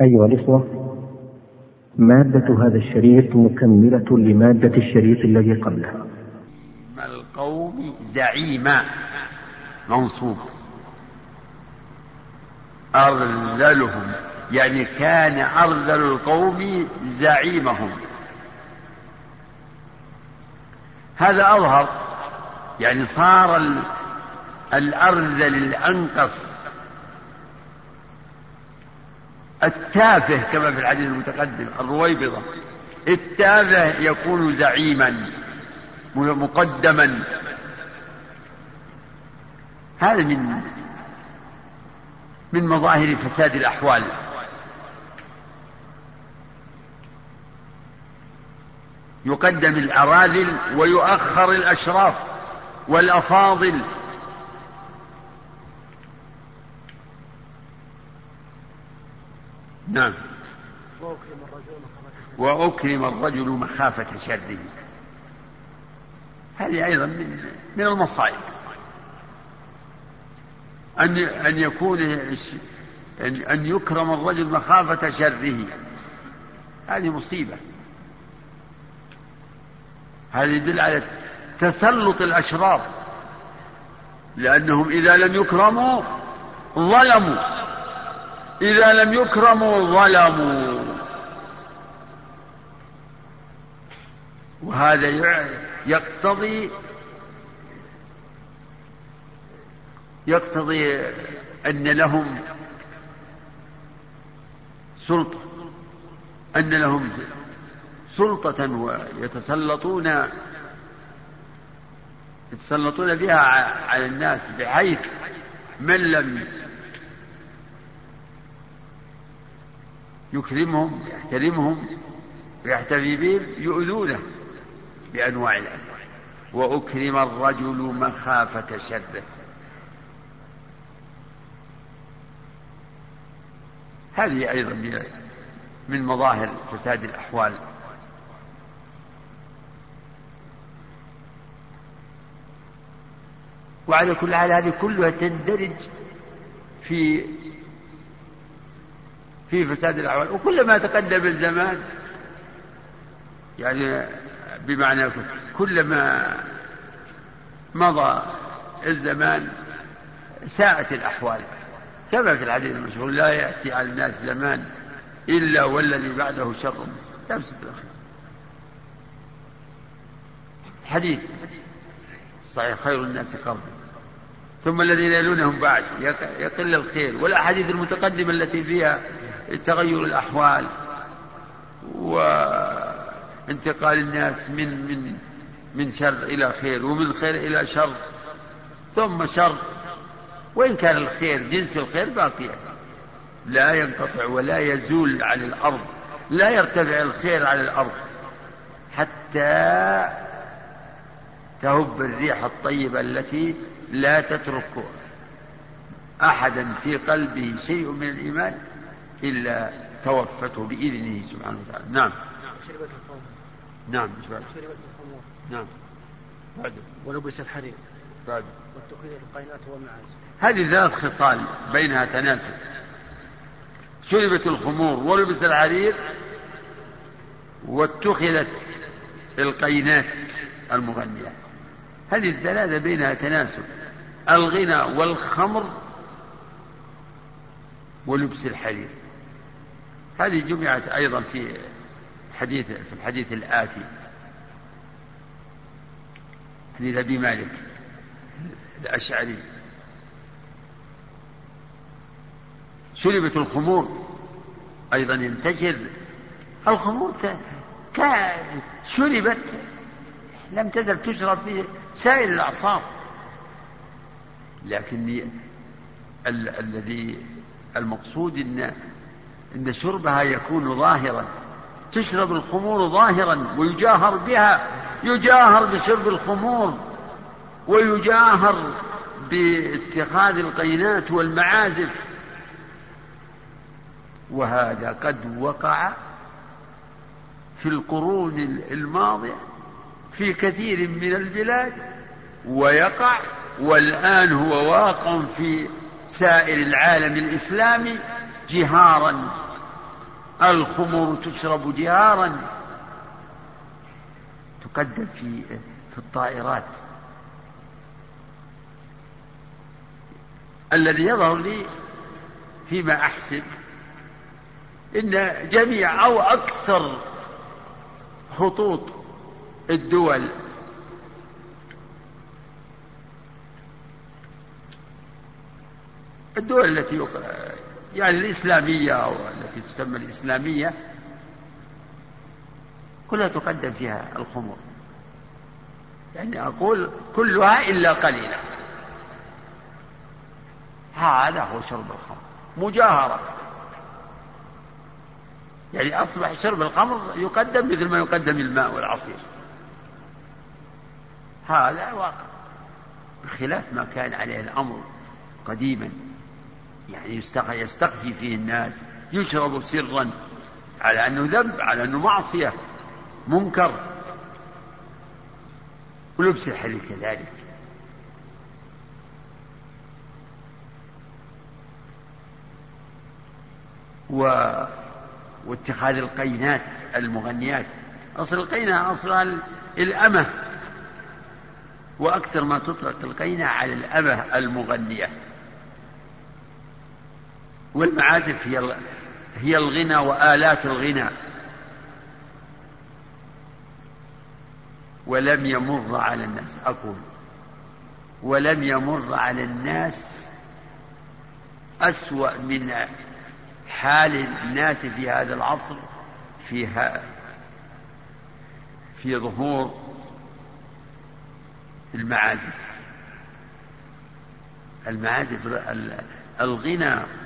أيها الإخوة مادة هذا الشريط مكملة لمادة الشريط الذي قبله القوم زعيما منصوب. أرذلهم يعني كان أرذل القوم زعيمهم. هذا أظهر يعني صار الأرذل الأنقص التافه كما في الحديث المتقدم الرويبضة. التافه يكون زعيما مقدما. هذا من من مظاهر فساد الأحوال. يقدم الأراذل ويؤخر الأشراف والأفاضل. نعم. وأكرم الرجل مخافة شره. هذه أيضا من, من المصائب. أن أن يكون أن يكرم الرجل مخافة شره. هذه مصيبة. هذا يدل على تسلط الأشرار. لأنهم إذا لم يكرموا ظلموا. إذا لم يكرموا ظلموا. وهذا يقتضي يقتضي أن لهم سلطة أن لهم سلطة ويتسلطون يتسلطون بها على الناس بحيث من لم يكرمهم يحترمهم ويحتفي بهم يؤذونه بأنواع الأنواع وأكرم الرجل مخافة شره. هذه أيضا من مظاهر فساد الأحوال. وعلى كل حال هذه كلها تندرج في في فساد الأحوال وكلما تقدم الزمان. يعني بمعنى كلما مضى الزمان ساءت الأحوال. كما في الحديث المشهور لا يأتي على الناس زمان إلا والذي بعده شر. تمسك الأخير. حديث صحيح خير الناس قرن ثم الذين يلونهم بعد يقل الخير. والأحاديث المتقدمة التي فيها تغير الأحوال وانتقال الناس من من من شر إلى خير ومن خير إلى شر ثم شر. وإن كان الخير جنس الخير باقيا لا ينقطع ولا يزول عن الأرض لا يرتفع الخير على الأرض حتى تهب الريح الطيبة التي لا تترك أحدا في قلبه شيء من الإيمان. إلا توفته بإذنه سبحانه وتعالى. نعم. نعم نعم. بعد ولبس الحرير. بعد واتخذت القينات والمعازف هذه ثلاث خصال بينها تناسب. شربت الخمور ولبس الحرير واتخذت القينات المغنيات هذه الثلاثة بينها تناسب. الغنى والخمر ولبس الحرير. هذه جمعت أيضا في حديث في الحديث الآتي. حديث أبي مالك الأشعري. شربت الخمور. أيضا ينتشر. الخمور شربت. لم تزل تشرب في سائر الأعصاب. لكن الذي المقصود إن إن شربها يكون ظاهرا. تشرب الخمور ظاهرا ويجاهر بها. يجاهر بشرب الخمور ويجاهر باتخاذ القينات والمعازف. وهذا قد وقع في القرون الماضية في كثير من البلاد ويقع والآن هو واقع في سائر العالم الإسلامي. جهارا. الخمر تشرب جهارا. تقدم في في الطائرات. الذي يظهر لي فيما أحسب إن جميع أو أكثر خطوط الدول الدول التي يعني الإسلامية أو التي تسمى الإسلامية كلها تقدم فيها الخمر. يعني أقول كلها إلا قليلا. هذا هو شرب الخمر مجاهرة. يعني أصبح شرب الخمر يقدم مثل ما يقدم الماء والعصير. هذا واقع. بخلاف ما كان عليه الأمر قديما. يعني يستخفي فيه الناس يشرب سرا على أنه ذنب على أنه معصية منكر ولبس الحرير كذلك. و... واتخاذ القينات المغنيات. أصل القينة أصلها الأمة وأكثر ما تطلق القينة على الأمة المغنية. والمعازف هي هي الغنى وآلات الغنى. ولم يمر على الناس أقول ولم يمر على الناس أسوأ من حال الناس في هذا العصر فيها في ظهور المعازف. المعازف الغنى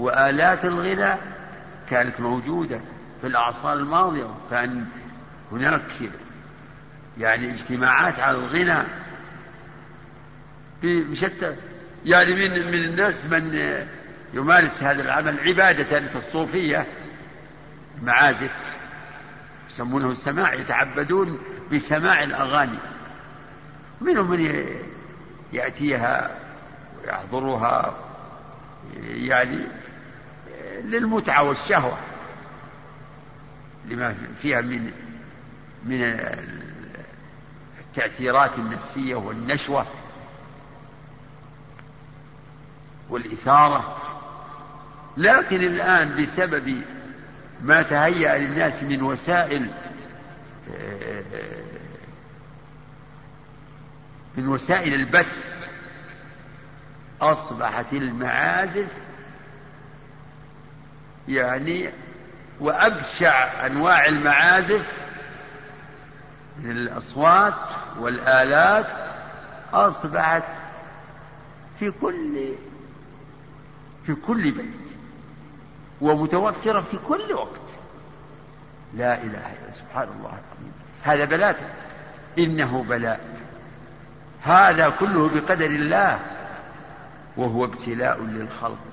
وآلات الغنى كانت موجودة في الأعصار الماضية وكان هناك يعني اجتماعات على الغنى بشتى يعني من من الناس من يمارس هذا العمل عبادة كالصوفية المعازف يسمونه السماع يتعبدون بسماع الأغاني. منهم من يأتيها ويحضرها يعني للمتعة والشهوة. لما فيها من من التأثيرات النفسية والنشوة والإثارة. لكن الآن بسبب ما تهيأ للناس من وسائل من وسائل البث أصبحت المعازف يعني وأبشع أنواع المعازف من الأصوات والآلات أصبحت في كل في كل بيت ومتوفرة في كل وقت. لا إله إلا سبحان الله العظيم. هذا بلاء إنه بلاء. هذا كله بقدر الله وهو ابتلاء للخلق.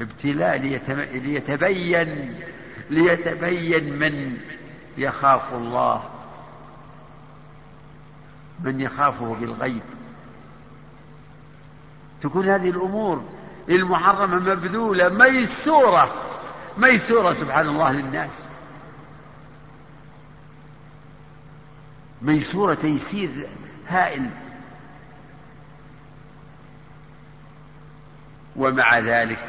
ابتلاء ليتبين ليتبين من يخاف الله من يخافه بالغيب. تكون هذه الأمور المحرمة مبذولة ميسورة ميسورة سبحان الله للناس. ميسورة تيسير هائل. ومع ذلك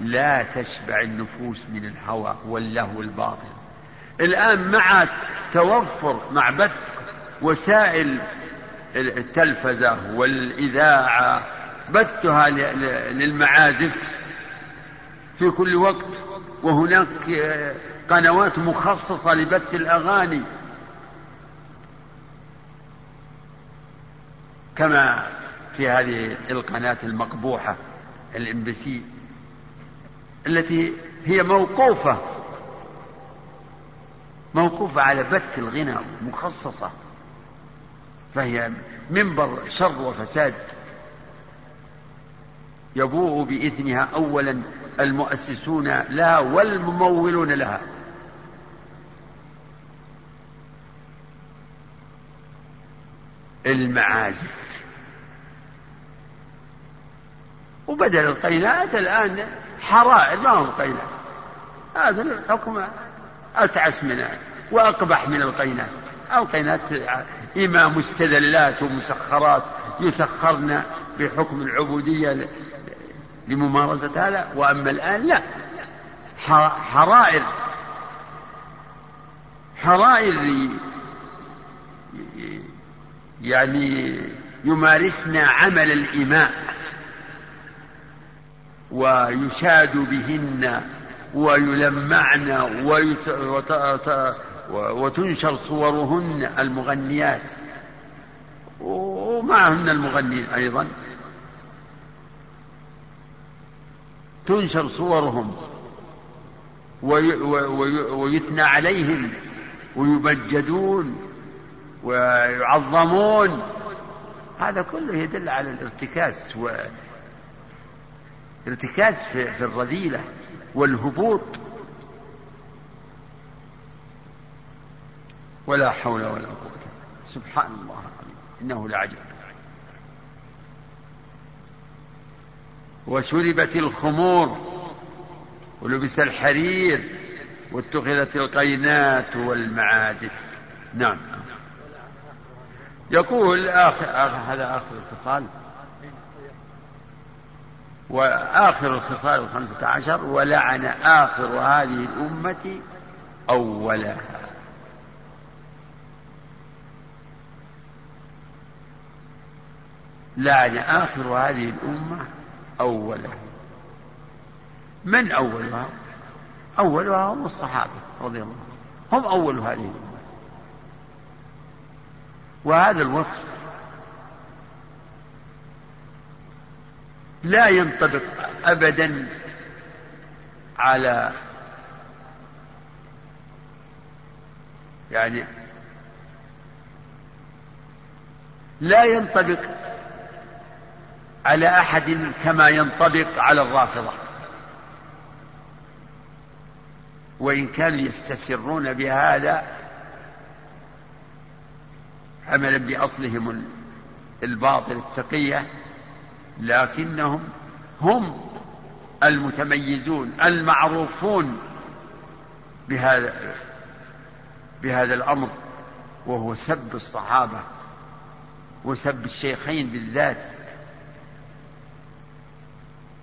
لا تشبع النفوس من الهوى واللهو الباطل. الآن مع توفر مع بث وسائل التلفزة والإذاعة بثها للمعازف في كل وقت وهناك قنوات مخصصة لبث الأغاني. كما في هذه القناة المقبوحة ال MBC. التي هي موقوفة موقوفة على بث الغنى مخصصة فهي منبر شر وفساد يبوء بإثمها أولا المؤسسون لها والممولون لها. المعازف. وبدل القينات الآن حرائر ما هو قينات هذا الحكم أتعس من وأقبح من القينات القينات إما مستدلات ومسخرات يسخرن بحكم العبودية لممارسة هذا وأما الآن لا. حرائر. حرائر يعني يمارسن عمل الإماء ويشاد بهن ويلمعن ويت... وت... وتنشر صورهن المغنيات. ومعهن المغنين أيضا. تنشر صورهم. وي... وي... ويثنى عليهم. ويمجدون ويعظمون. هذا كله يدل على الارتكاز و ارتكاز في, في الرذيلة والهبوط. ولا حول ولا قوة. سبحان الله إنه لعجب وشربت الخمور ولبس الحرير واتخذت القينات والمعازف. نعم. يقول آخر, آخر هذا آخر الخصال وآخر الخصال الخمسة عشر ولعن آخر هذه الأمة أولها. لعن آخر هذه الأمة أولها. من أولها؟ أولها هم الصحابة رضي الله عنهم. هم أول هذه الأمة. وهذا الوصف لا ينطبق ابدا على يعني لا ينطبق على أحد كما ينطبق على الرافضة. وإن كانوا يستسرون بهذا عملا بأصلهم الباطل التقية لكنهم هم المتميزون المعروفون بهذا بهذا الأمر وهو سب الصحابة وسب الشيخين بالذات.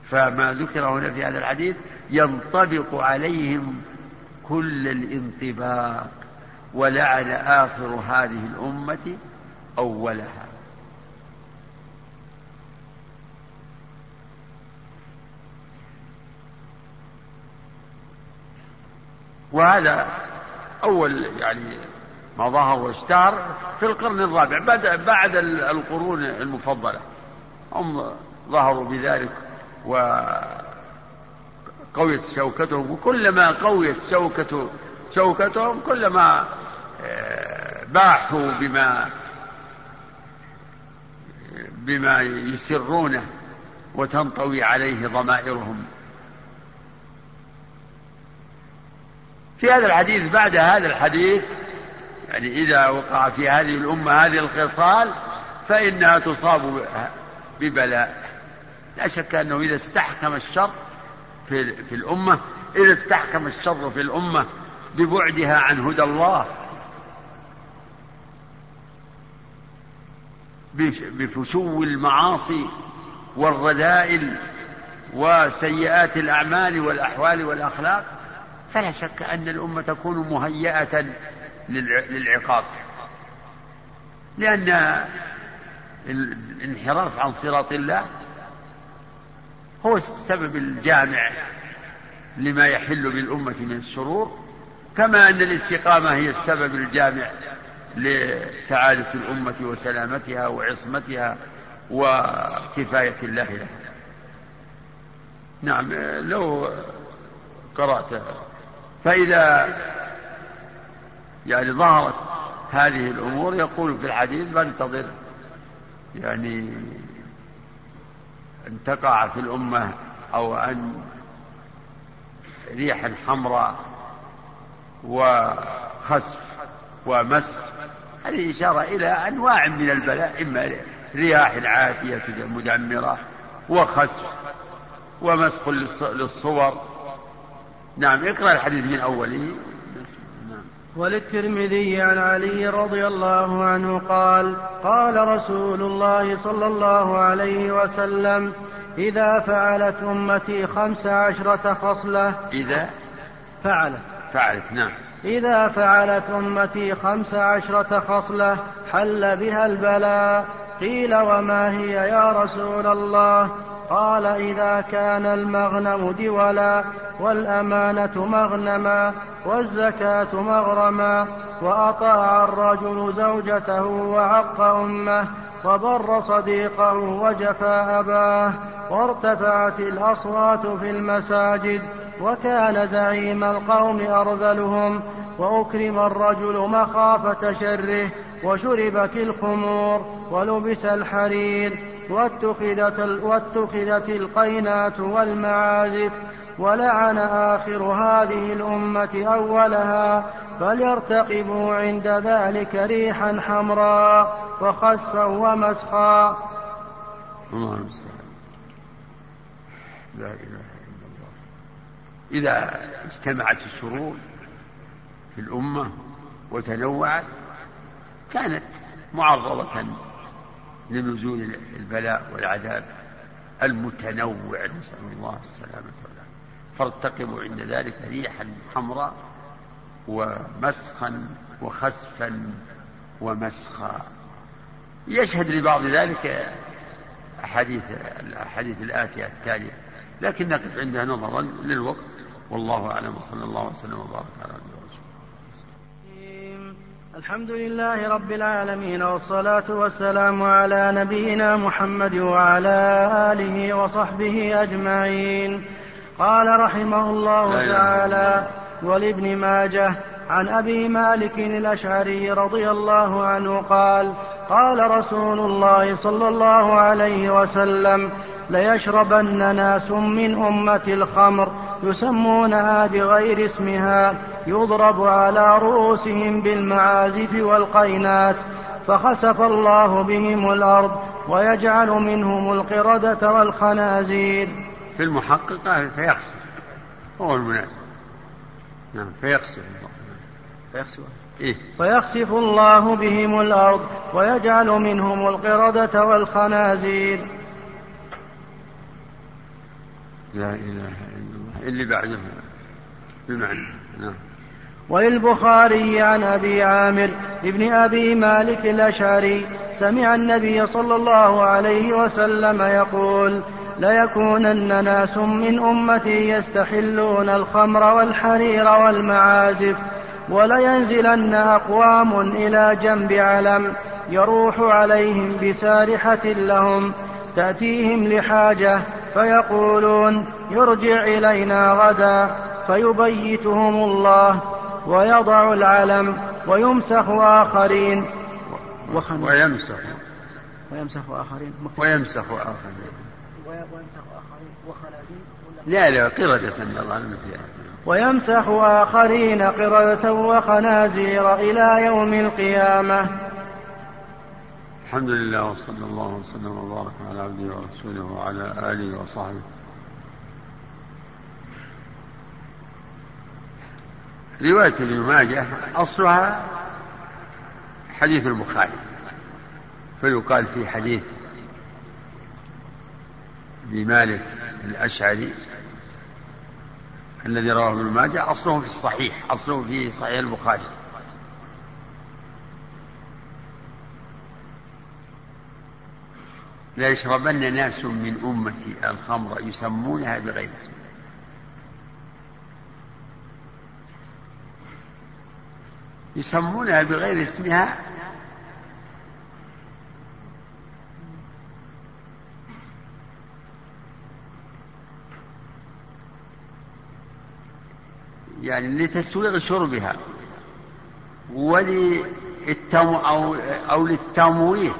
فما ذكر هنا في هذا الحديث ينطبق عليهم كل الانطباق ولعن آخر هذه الأمة أولها. وهذا أول يعني ما ظهر واشتهر في القرن الرابع بعد بعد القرون المفضلة. هم ظهروا بذلك وقويت شوكتهم وكلما قويت شوكة شوكتهم كلما باحوا بما بما يسرونه وتنطوي عليه ضمائرهم. في هذا الحديث بعد هذا الحديث يعني إذا وقع في هذه الأمة هذه الخصال فإنها تصاب ببلاء. لا شك أنه إذا استحكم الشر في, في الأمة إذا استحكم الشر في الأمة ببعدها عن هدى الله بفشو المعاصي والرذائل وسيئات الأعمال والأحوال والأخلاق فلا شك. أن الأمة تكون مهيئة للعقاب. لأن الانحراف عن صراط الله هو السبب الجامع لما يحل بالأمة من الشرور كما أن الاستقامة هي السبب الجامع لسعادة الأمة وسلامتها وعصمتها وكفاية الله لها. نعم لو قرأت فإذا يعني ظهرت هذه الأمور يقول في الحديث فانتظر. يعني أن تقع في الأمة أو أن ريح حمراء وخسف ومسخ هذه إشارة إلى أنواع من البلاء إما رياح عاتية مدمرة وخسف ومسخ للصور. نعم اقرأ الحديث من أوله. نعم. وللترمذي عن علي رضي الله عنه قال قال رسول الله صلى الله عليه وسلم إذا فعلت أمتي خمس عشرة خصلة إذا؟ فعلت. فعلت نعم. إذا فعلت أمتي خمس عشرة خصلة حل بها البلاء قيل وما هي يا رسول الله؟ قال إذا كان المغنم دولا والأمانة مغنما والزكاة مغرما وأطاع الرجل زوجته وعق أمه وبر صديقه وجفى أباه وارتفعت الأصوات في المساجد وكان زعيم القوم أرذلهم وأكرم الرجل مخافة شره وشربت الخمور ولبس الحرير واتخذت, واتخذت القينات والمعازف ولعن آخر هذه الأمة أولها فليرتقبوا عند ذلك ريحا حمراء وخسفا ومسخا. الله المستعان. لا إله إلا الله. إذا اجتمعت الشرور في الأمة وتنوعت كانت معرضة لنزول البلاء والعذاب المتنوع نسأل الله السلامة والعافية. فارتقبوا عند ذلك ريحا حمراء ومسخا وخسفا ومسخا. يشهد لبعض ذلك أحاديث الأحاديث الآتية التالية لكن نقف عندها نظرا للوقت. والله أعلم وصلى الله وسلم وبارك على نبينا الحمد لله رب العالمين والصلاة والسلام على نبينا محمد وعلى آله وصحبه أجمعين. قال رحمه الله تعالى ولابن ماجه عن أبي مالك الأشعري رضي الله عنه قال قال رسول الله صلى الله عليه وسلم ليشربن ناس من أمة الخمر. يسمونها بغير اسمها يضرب على رؤوسهم بالمعازف والقينات فخسف الله بهم الأرض ويجعل منهم القردة والخنازير. في المحققة فيخسف هو المناسب نعم فيخسف الله. فيخسف. إيه؟ فيخسف الله بهم الأرض ويجعل منهم القردة والخنازير. لا إله اللي بعده. بمعنى نعم. وللبخاري عن أبي عامر ابن أبي مالك الأشعري سمع النبي صلى الله عليه وسلم يقول ليكونن ناس من أمتي يستحلون الخمر والحرير والمعازف ولينزلن أقوام إلى جنب علم يروح عليهم بسارحة لهم تأتيهم لحاجة فيقولون يرجع إلينا غدا فيبيتهم الله ويضع العلم ويمسخ آخرين. ويمسخ. ويمسخ آخرين. ويمسخ آخرين. ويمسخ آخرين. وخنازير لا لا قردة الله ويمسح آخرين قردة وخنازير إلى يوم القيامة. الحمد لله وصلى الله وسلم وبارك على عبده ورسوله وعلى آله وصحبه. رواية ابن ماجه أصلها حديث البخاري فيقال في حديث ابن مالك الأشعري الذي رواه ابن ماجه أصله في الصحيح أصله في صحيح البخاري. لا يشربن ناس من أمتي الخمر يسمونها بغير اسم. يسمونها بغير اسمها يعني لتسويغ شربها وللتم أو, أو للتمويه.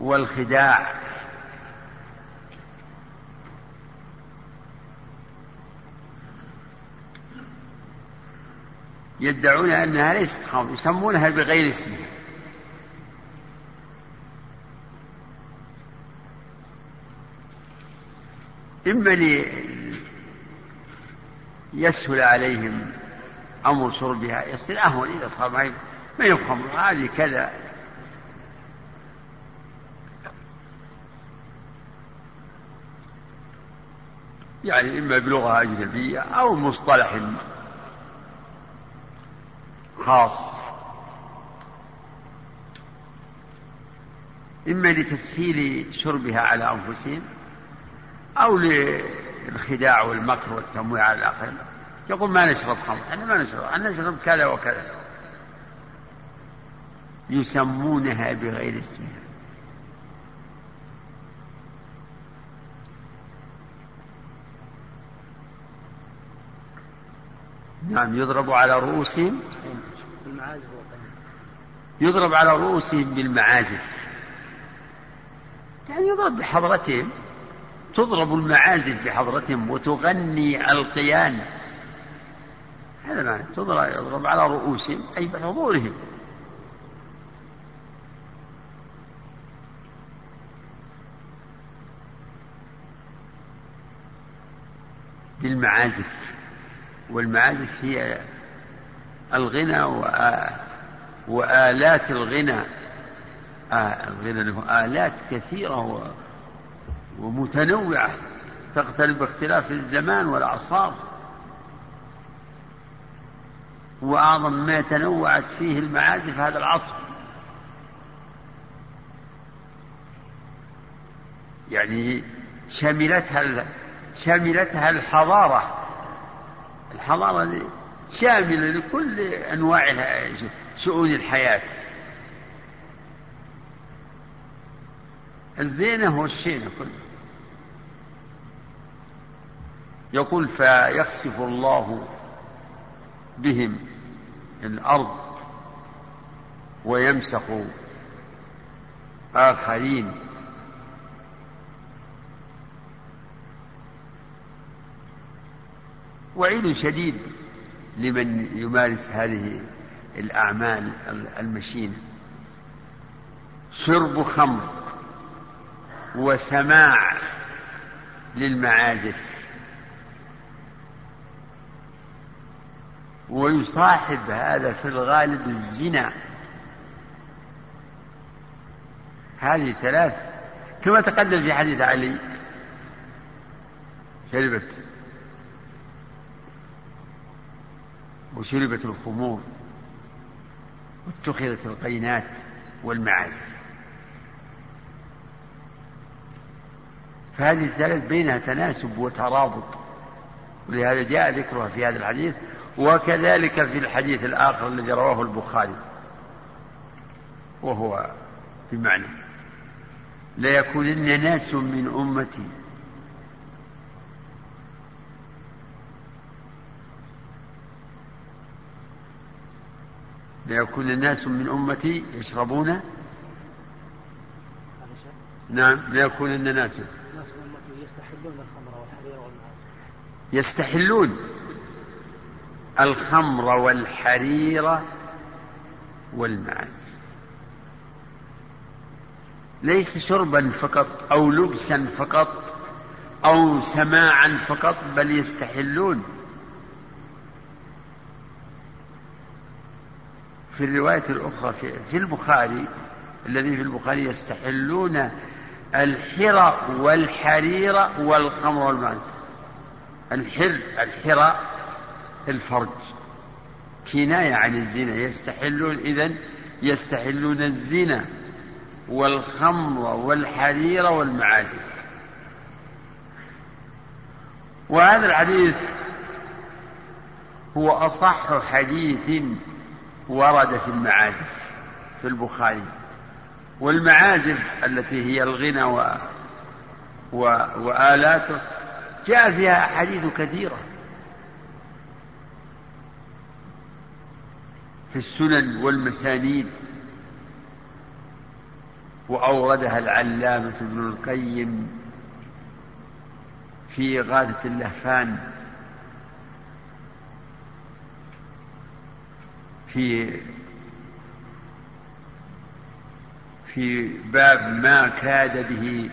والخداع. يدعون أنها ليست خمر يسمونها بغير اسمها. إما يسهل عليهم أمر شربها يصير أهون إذا صار ما يفهم هذه كذا. يعني إما بلغة أجنبية أو مصطلح خاص. إما لتسهيل شربها على أنفسهم أو للخداع والمكر والتمويع على الآخرين. يقول ما نشرب خمر إحنا ما نشرب إحنا نشرب كذا وكذا. يسمونها بغير اسمها. نعم يضرب على رؤوسهم يضرب على رؤوسهم بالمعازف. يعني يضرب بحضرتهم تضرب المعازف بحضرتهم وتغني القيان هذا معنى تضرب يضرب على رؤوسهم أي بحضورهم بالمعازف. والمعازف هي الغنى وآلات الغنى. آه الغنى له آلات كثيرة ومتنوعة تختلف باختلاف الزمان والأعصار وأعظم ما تنوعت فيه المعازف هذا العصر. يعني شملتها شملتها الحضارة. الحضارة شاملة لكل أنواع شؤون الحياة. الزينة والشينة كله. يقول فيخسف الله بهم الأرض ويمسخ آخرين وعيد شديد لمن يمارس هذه الأعمال المشينة. شرب خمر وسماع للمعازف ويصاحب هذا في الغالب الزنا. هذه ثلاث كما تقدم في حديث علي شربت وشربت الخمور واتخذت القينات والمعازف فهذه الثلاث بينها تناسب وترابط ولهذا جاء ذكرها في هذا الحديث وكذلك في الحديث الآخر الذي رواه البخاري وهو بمعنى ليكونن ناس من أمتي ليكون الناس من أمتي يشربون. نعم ليكون الناس. يستحلون الخمر والحرير والمعازف يستحلون الخمر والحرير والمعازف ليس شربا فقط أو لبسا فقط أو سماعا فقط بل يستحلون. في الرواية الأخرى في البخاري الذي في البخاري يستحلون الحر والحرير والخمر والمعازف الحر الحر الفرج. كناية عن الزنا. يستحلون إذن يستحلون الزنا والخمر والحرير والمعازف. وهذا الحديث هو أصح حديث ورد في المعازف في البخاري. والمعازف التي هي الغنى و... و... وآلاته جاء فيها أحاديث كثيرة. في السنن والمسانيد. وأوردها العلامة ابن القيم في غادة اللهفان. في في باب ما كاد به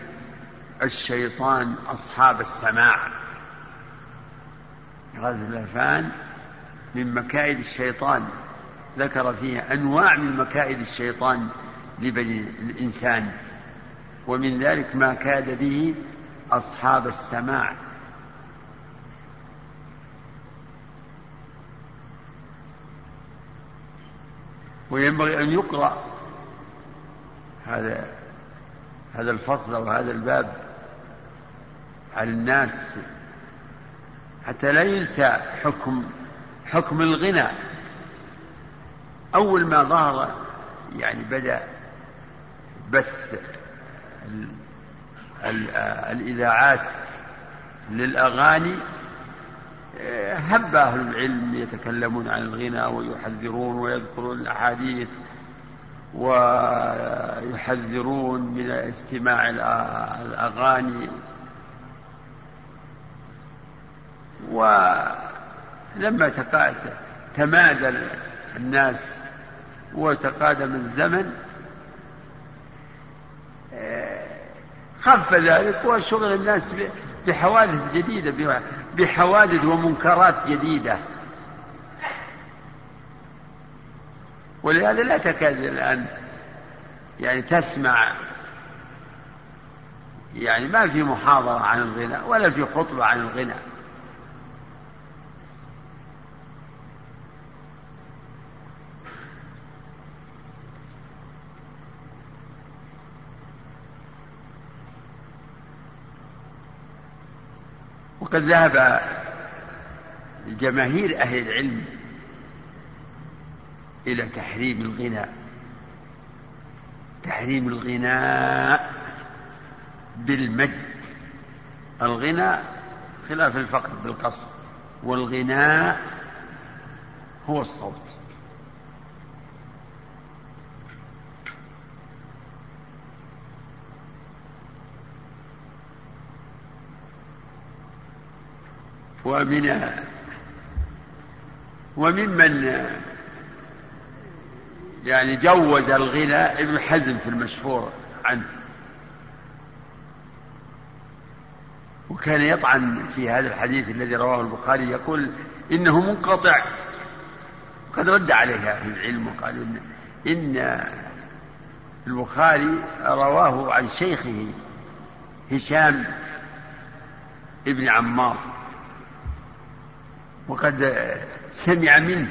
الشيطان أصحاب السماع. غزل الأفان من مكائد الشيطان. ذكر فيها أنواع من مكائد الشيطان لبني الإنسان. ومن ذلك ما كاد به أصحاب السماع. وينبغي أن يقرأ هذا هذا الفصل أو هذا الباب على الناس حتى لا ينسى حكم حكم الغنى. أول ما ظهر يعني بدأ بث الإذاعات للأغاني هب أهل العلم يتكلمون عن الغنى ويحذرون ويذكرون الأحاديث ويحذرون من استماع الأغاني ولما تمادى الناس وتقادم الزمن خف ذلك وشغل الناس بحوادث جديدة بحوادث ومنكرات جديدة. ولهذا لا تكاد الآن يعني تسمع يعني ما في محاضرة عن الغنى ولا في خطبة عن الغنى وقد ذهب جماهير أهل العلم إلى تحريم الغناء. تحريم الغناء بالمد. الغناء خلاف الفقر بالقصر والغناء هو الصوت. ومن وممن يعني جوز الغنى ابن حزم في المشهور عنه. وكان يطعن في هذا الحديث الذي رواه البخاري يقول إنه منقطع. قد رد عليه أهل العلم وقال إن, إن البخاري رواه عن شيخه هشام ابن عمار. وقد سمع منه.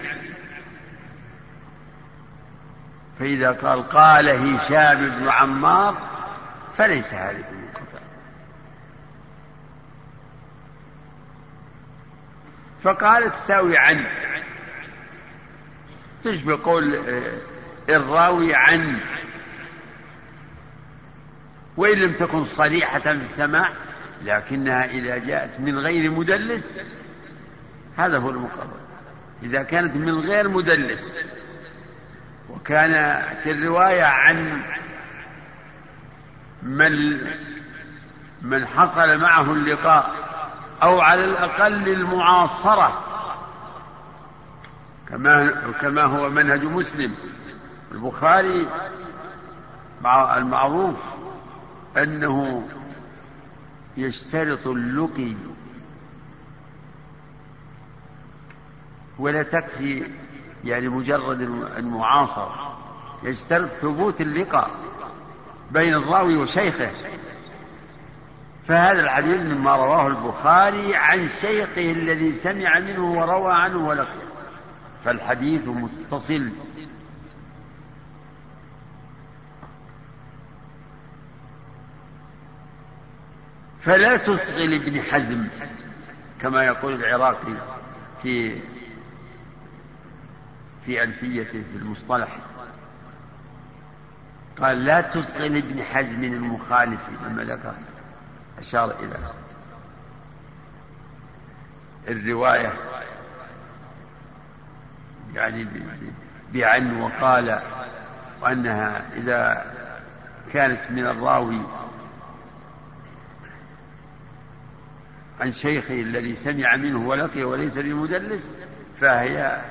فإذا قال قال هشام بن عمار فليس هذا بمنقطع فقال تساوي عن تشبه قول الراوي عن وإن لم تكن صريحة في السماع لكنها إذا جاءت من غير مدلس هذا هو المقرر إذا كانت من غير مدلس وكانت الرواية عن من من حصل معه اللقاء أو على الأقل المعاصرة كما كما هو منهج مسلم. البخاري مع المعروف أنه يشترط اللقي ولا تكفي يعني مجرد المعاصرة. يشترط ثبوت اللقاء بين الراوي وشيخه. فهذا الحديث مما رواه البخاري عن شيخه الذي سمع منه وروى عنه ولقيه فالحديث متصل. فلا تصغي لابن حزم كما يقول العراقي في في ألفيته في المصطلح. قال لا تصغي لابن حزم المخالف لما ذكر. أشار إلى الرواية. يعني بعن وقال وأنها إذا كانت من الراوي عن شيخه الذي سمع منه ولقيه وليس بمدلس فهي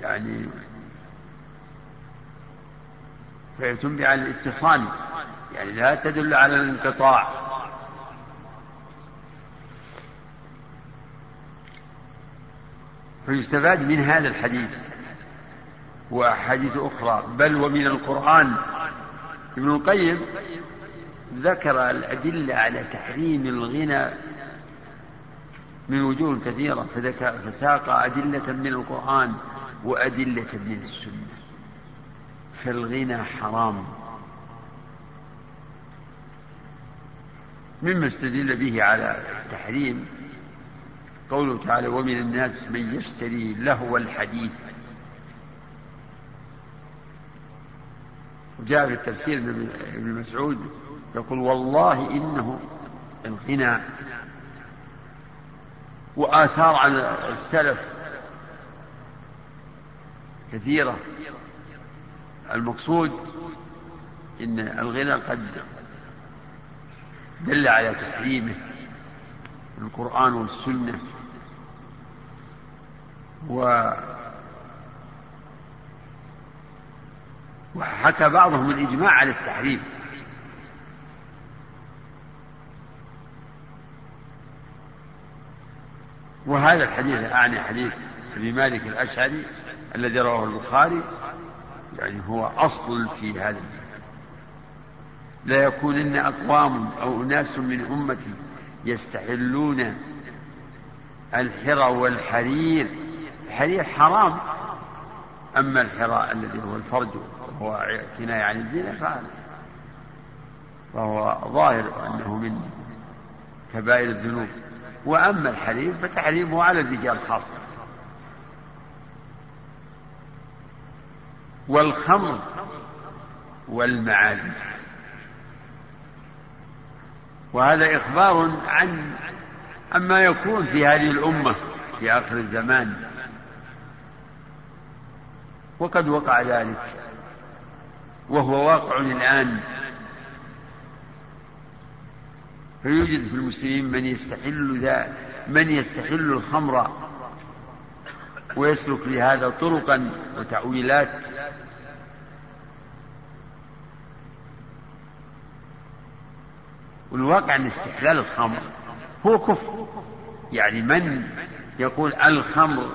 يعني فيتم على الاتصال يعني لا تدل على الانقطاع. فيستفاد من هذا الحديث وأحاديث أخرى بل ومن القرآن. ابن القيم ذكر الأدلة على تحريم الغنى من وجوه كثيرة فساق أدلة من القرآن. وأدلة من السنة. فالغنى حرام. مما استدل به على التحريم قوله تعالى ومن الناس من يشتري لهو الحديث. وجاء في التفسير ابن مسعود يقول والله إنه الغنى. وآثار عن السلف كثيرة. المقصود إن الغنى قد دل على تحريمه القرآن والسنة. و وحكى بعضهم الإجماع على التحريم. وهذا الحديث أعني حديث أبي مالك الأشعري الذي رواه البخاري يعني هو أصل في هذا لا يكونن أقوام أو أناس من أمتي يستحلون الحرى والحرير. الحرير حرام. أما الحراء الذي هو الفرج وهو كناية عن الزنا فهذا فهو ظاهر أنه من كبائر الذنوب. وأما الحرير فتحريمه على الرجال خاصة. والخمر والمعازف وهذا إخبار عن عما يكون في هذه الأمة في آخر الزمان. وقد وقع ذلك وهو واقع الآن. فيوجد في المسلمين من يستحل ذا من يستحل الخمر ويسلك لهذا طرقا وتأويلات. والواقع أن استحلال الخمر هو كفر. يعني من يقول الخمر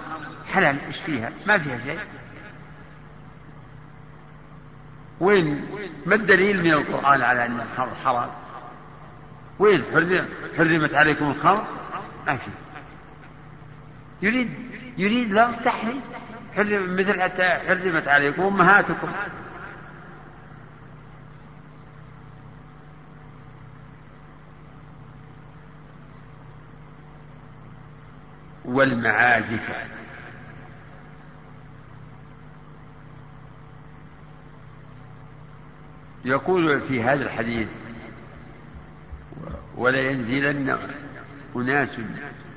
حلال؟ إيش فيها؟ ما فيها شيء. وين؟ ما الدليل من القرآن على أن الخمر حرام؟ وين حرمت عليكم الخمر؟ ما في. يريد يريد لا التحريم حرم مثل حتى حرمت عليكم أمهاتكم. والمعازف. يقول في هذا الحديث ولا ينزلن أناس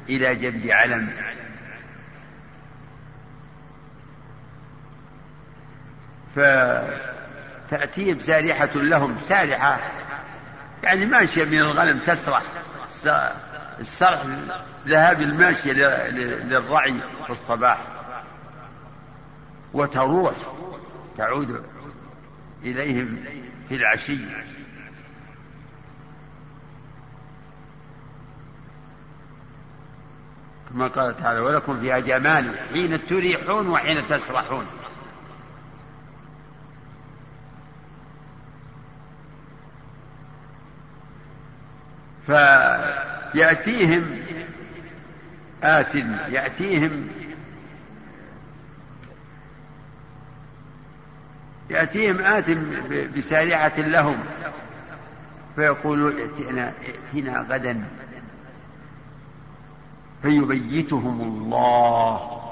إلى جنب علم. فتأتيهم سارحة لهم سارحة يعني ماشية من الغنم تسرح السرح ذهاب الماشية للرعي في الصباح. وتروح. تعود إليهم في العشي. كما قال تعالى ولكم فيها جمال حين تريحون وحين تسرحون. فيأتيهم آت يأتيهم يأتيهم آت بسارعة لهم فيقول ائتنا ائتنا غدا فيبيتهم الله.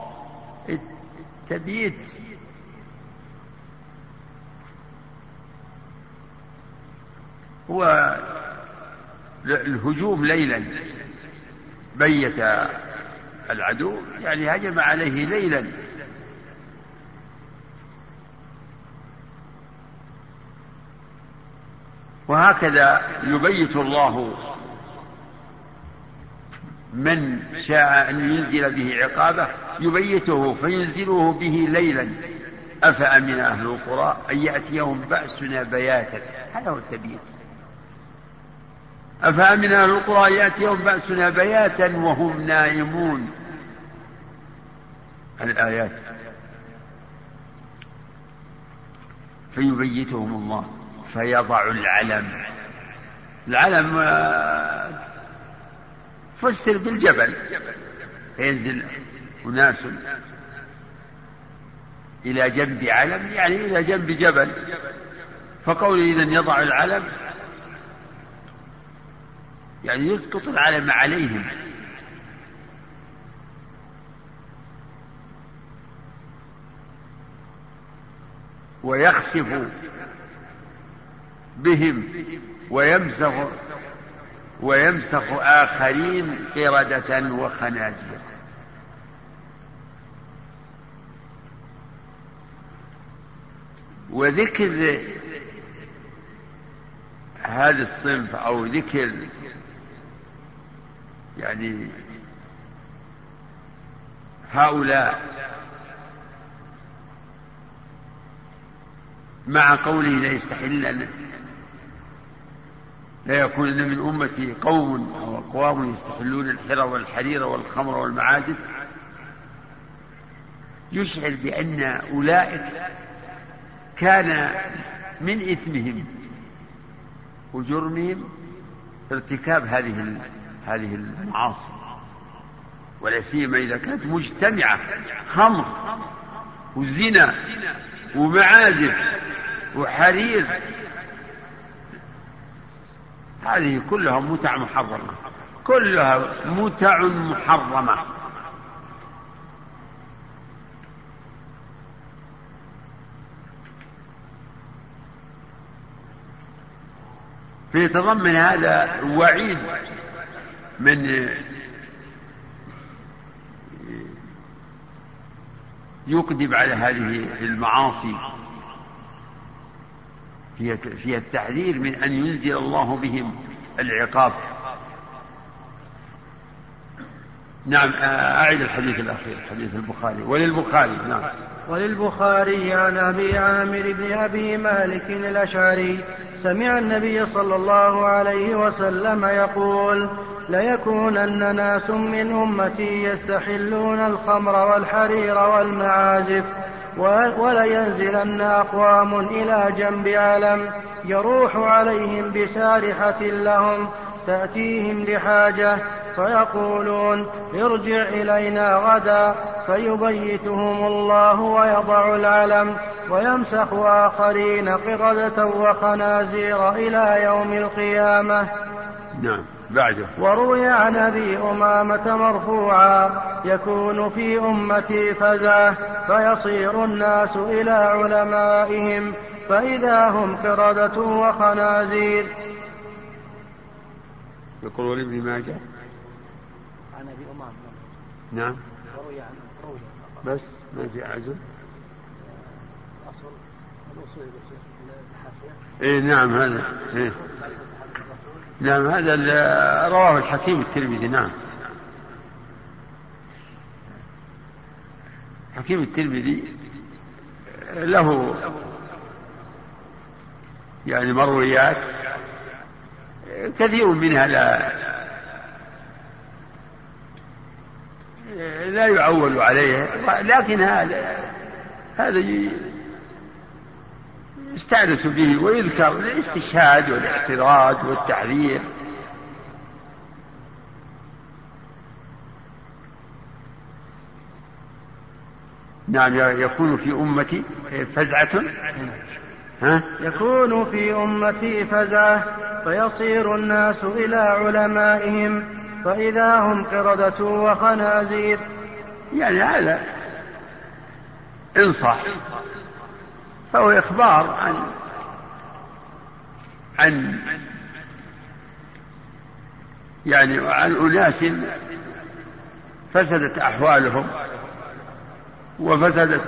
التبييت هو الهجوم ليلا. بيت العدو يعني هجم عليه ليلا. وهكذا يبيت الله من شاء أن ينزل به عقابه يبيته فينزله به ليلا. أفأمن أهل القرى أن يأتيهم بأسنا بياتا؟ هذا هو التبييت. أفأمن أهل القرى يأتيهم بأسنا بياتا وهم نائمون؟ الآيات. فيبيتهم الله فيضع العلم. العلم آه، فسر بالجبل. فينزل أناس إلى جنب علم يعني إلى جنب جبل. فقول إذا يضع العلم يعني يسقط العلم عليهم. ويخسف بهم ويمسخ ويمسخ آخرين قردة وخنازير. وذكر هذا الصنف أو ذكر يعني هؤلاء مع قوله لا يستحلن لا يكونن من أمتي قوم أو أقوام يستحلون الحرى والحرير والخمر والمعازف يشعر بأن أولئك كان من إثمهم وجرمهم ارتكاب هذه هذه المعاصي ولا سيما إذا كانت مجتمعة خمر وزنا ومعازف وحرير. هذه كلها متع محرمة. كلها متع محرمة. فيتضمن هذا وعيد من يقدم على هذه المعاصي. فيها التحذير من أن ينزل الله بهم العقاب. نعم أعد الحديث الأخير حديث البخاري. وللبخاري نعم. وللبخاري عن أبي عامر بن أبي مالك الأشعري سمع النبي صلى الله عليه وسلم يقول ليكونن ناس من أمتي يستحلون الخمر والحرير والمعازف ولينزلن أقوام إلى جنب علم يروح عليهم بسارحة لهم تأتيهم لحاجة فيقولون ارجع إلينا غدا فيبيتهم الله ويضع العلم ويمسخ آخرين قردة وخنازير إلى يوم القيامة. نعم. بعده وروي عن أبي أمامة مرفوعا يكون في أمتي فزعه فيصير الناس إلى علمائهم فإذا هم قردة وخنازير. يقول ابن ماجه. عن أبي أمامة. نعم. وروي عن روي. بس ما في عزم أصل الاصول اي نعم هذا. إيه. نعم هذا رواه الحكيم الترمذي نعم. حكيم الترمذي له يعني مرويات كثير منها لا لا يعول عليها لكن هذا هذا يستأنس به ويذكر الاستشهاد والاعتراض والتحذير نعم يكون في أمتي فزعة. ها؟ يكون في أمتي فزعة فيصير الناس إلى علمائهم فإذا هم قردة وخنازير. يعني هذا انصح فهو إخبار عن عن يعني عن أناس فسدت أحوالهم وفسدت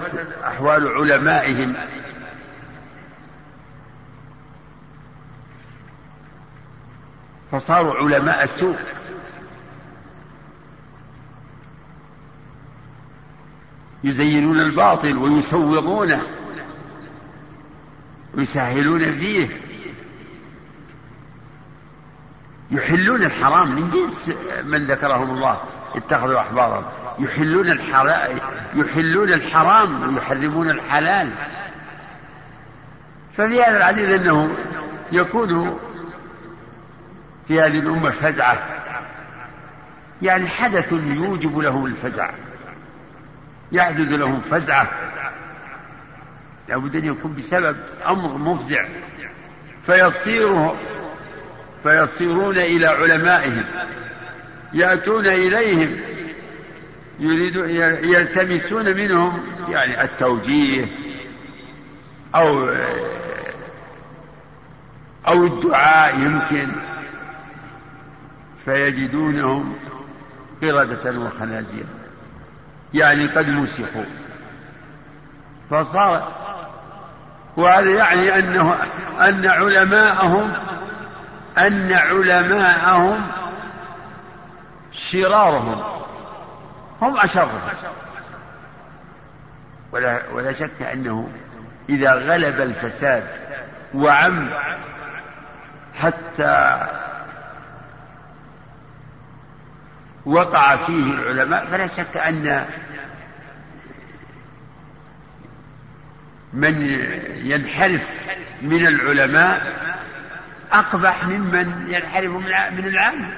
أحوال علمائهم. فصاروا علماء السوء. يزينون الباطل ويسوغونه. ويسهلون فيه. يحلون الحرام. من جنس من ذكرهم الله اتخذوا أحبارهم. يحلون الحرام يحلون الحرام ويحرمون الحلال. ففي هذا العديد أنه يكون في هذه الأمة فزعة يعني حدث يوجب لهم الفزع. يحدث لهم فزعة. لابد أن يكون بسبب أمر مفزع فيصير فيصيرون إلى علمائهم يأتون إليهم يريدون يلتمسون منهم يعني التوجيه أو أو الدعاء يمكن فيجدونهم قردة وخنازير يعني قد مسخوا فصار وهذا يعني أنه أن علماءهم أن علماءهم شرارهم. هم أشرهم. ولا, ولا شك أنه إذا غلب الفساد وعم حتى وقع فيه العلماء فلا شك أن من ينحرف من العلماء أقبح ممن ينحرف من العالم.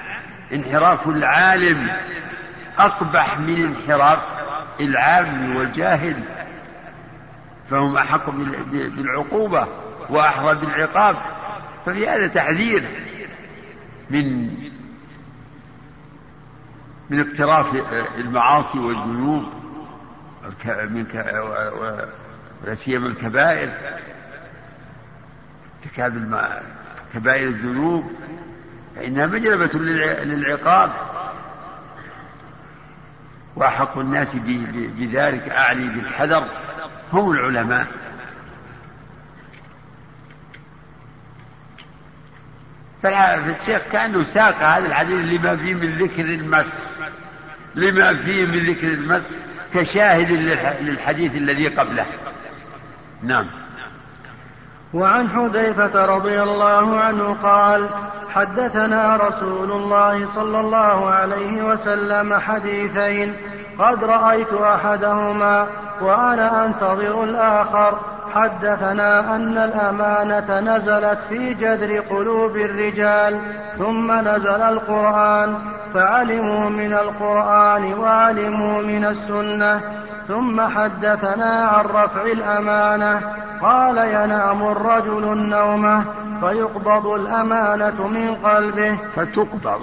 انحراف العالم. أقبح من انحراف العام والجاهل. فهم أحق بالعقوبة وأحرى بالعقاب. ففي هذا تحذير من من اقتراف المعاصي والذنوب. من ولا سيما الكبائر. ارتكاب كبائر الذنوب فإنها مجلبة للعقاب. وأحق الناس بذلك أعني بالحذر. هم العلماء. فالشيخ كأنه ساق هذا الحديث لما فيه من ذكر المس لما فيه من ذكر المس كشاهد للحديث الذي قبله. نعم. وعن حذيفة رضي الله عنه قال حدثنا رسول الله صلى الله عليه وسلم حديثين. قد رأيت أحدهما وأنا أنتظر الآخر. حدثنا أن الأمانة نزلت في جذر قلوب الرجال ثم نزل القرآن فعلموا من القرآن وعلموا من السنة. ثم حدثنا عن رفع الأمانة قال ينام الرجل النومة فيقبض الأمانة من قلبه. فتقبض.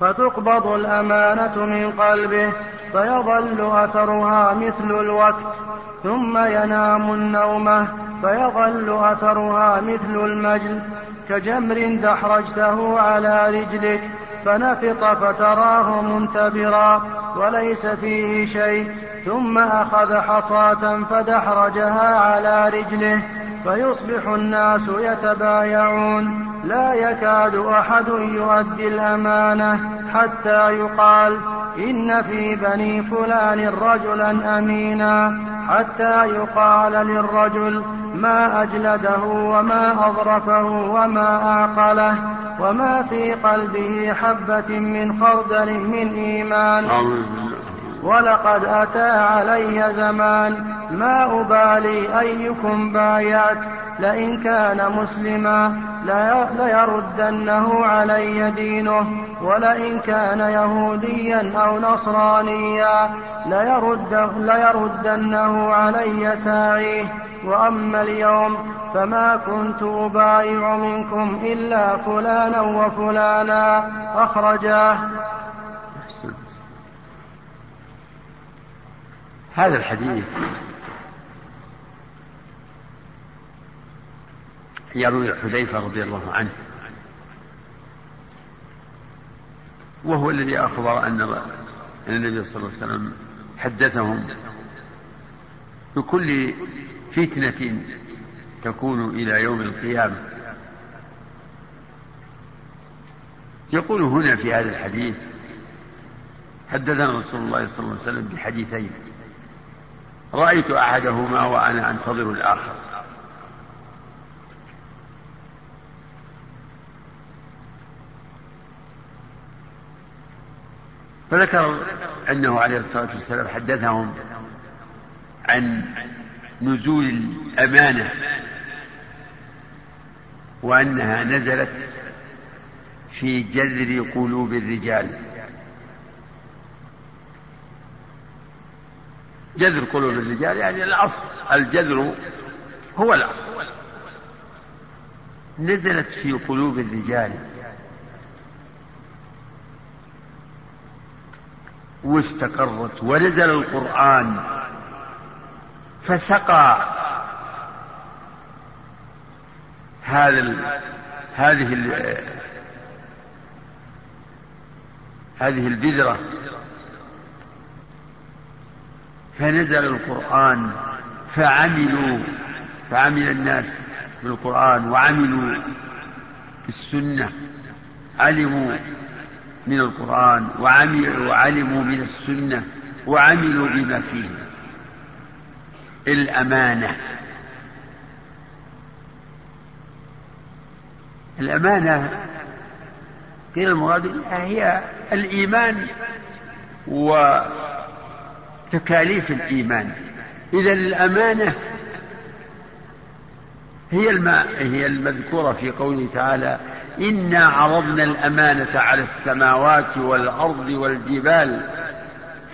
فتقبض الأمانة من قلبه فيظل أثرها مثل الوقت. ثم ينام النومة فيظل أثرها مثل المجل. كجمر دحرجته على رجلك فنفط فتراه منتبرا وليس فيه شيء ثم أخذ حصاة فدحرجها على رجله. فيصبح الناس يتبايعون. لا يكاد أحد يؤدي الأمانة حتى يقال إن في بني فلان رجلا أمينا. حتى يقال للرجل ما أجلده وما أظرفه وما أعقله وما في قلبه حبة من خردل من إيمان. ولقد أتى علي زمان. ما أبالي أيكم بايعت. لئن كان مسلما ليردنه علي دينه. ولئن كان يهوديا أو نصرانيا ليرد ليردنه علي ساعيه. وأما اليوم فما كنت أبايع منكم إلا فلانا وفلانا. أخرجاه هذا الحديث يروي حذيفة رضي الله عنه وهو الذي أخبر أن النبي صلى الله عليه وسلم حدثهم بكل فتنة تكون إلى يوم القيامة. يقول هنا في هذا الحديث حدثنا رسول الله صلى الله عليه وسلم بحديثين. رأيت أحدهما وأنا أنتظر الآخر. فذكر أنه عليه الصلاة والسلام حدثهم عن نزول الأمانة وأنها نزلت في جذر قلوب الرجال. جذر قلوب الرجال يعني الأصل الجذر هو الأصل نزلت في قلوب الرجال واستقرت ونزل القرآن فسقى هذا ال... هذه ال... هذه البذرة فنزل القرآن فعملوا فعمل الناس بالقرآن وعملوا بالسنة علموا من القرآن وعلموا من السنة وعملوا بما فيه. الأمانة. الأمانة قيل المراد هي الإيمان وتكاليف الإيمان. إذا الأمانة هي الماء هي المذكورة في قوله تعالى إنا عرضنا الأمانة على السماوات والأرض والجبال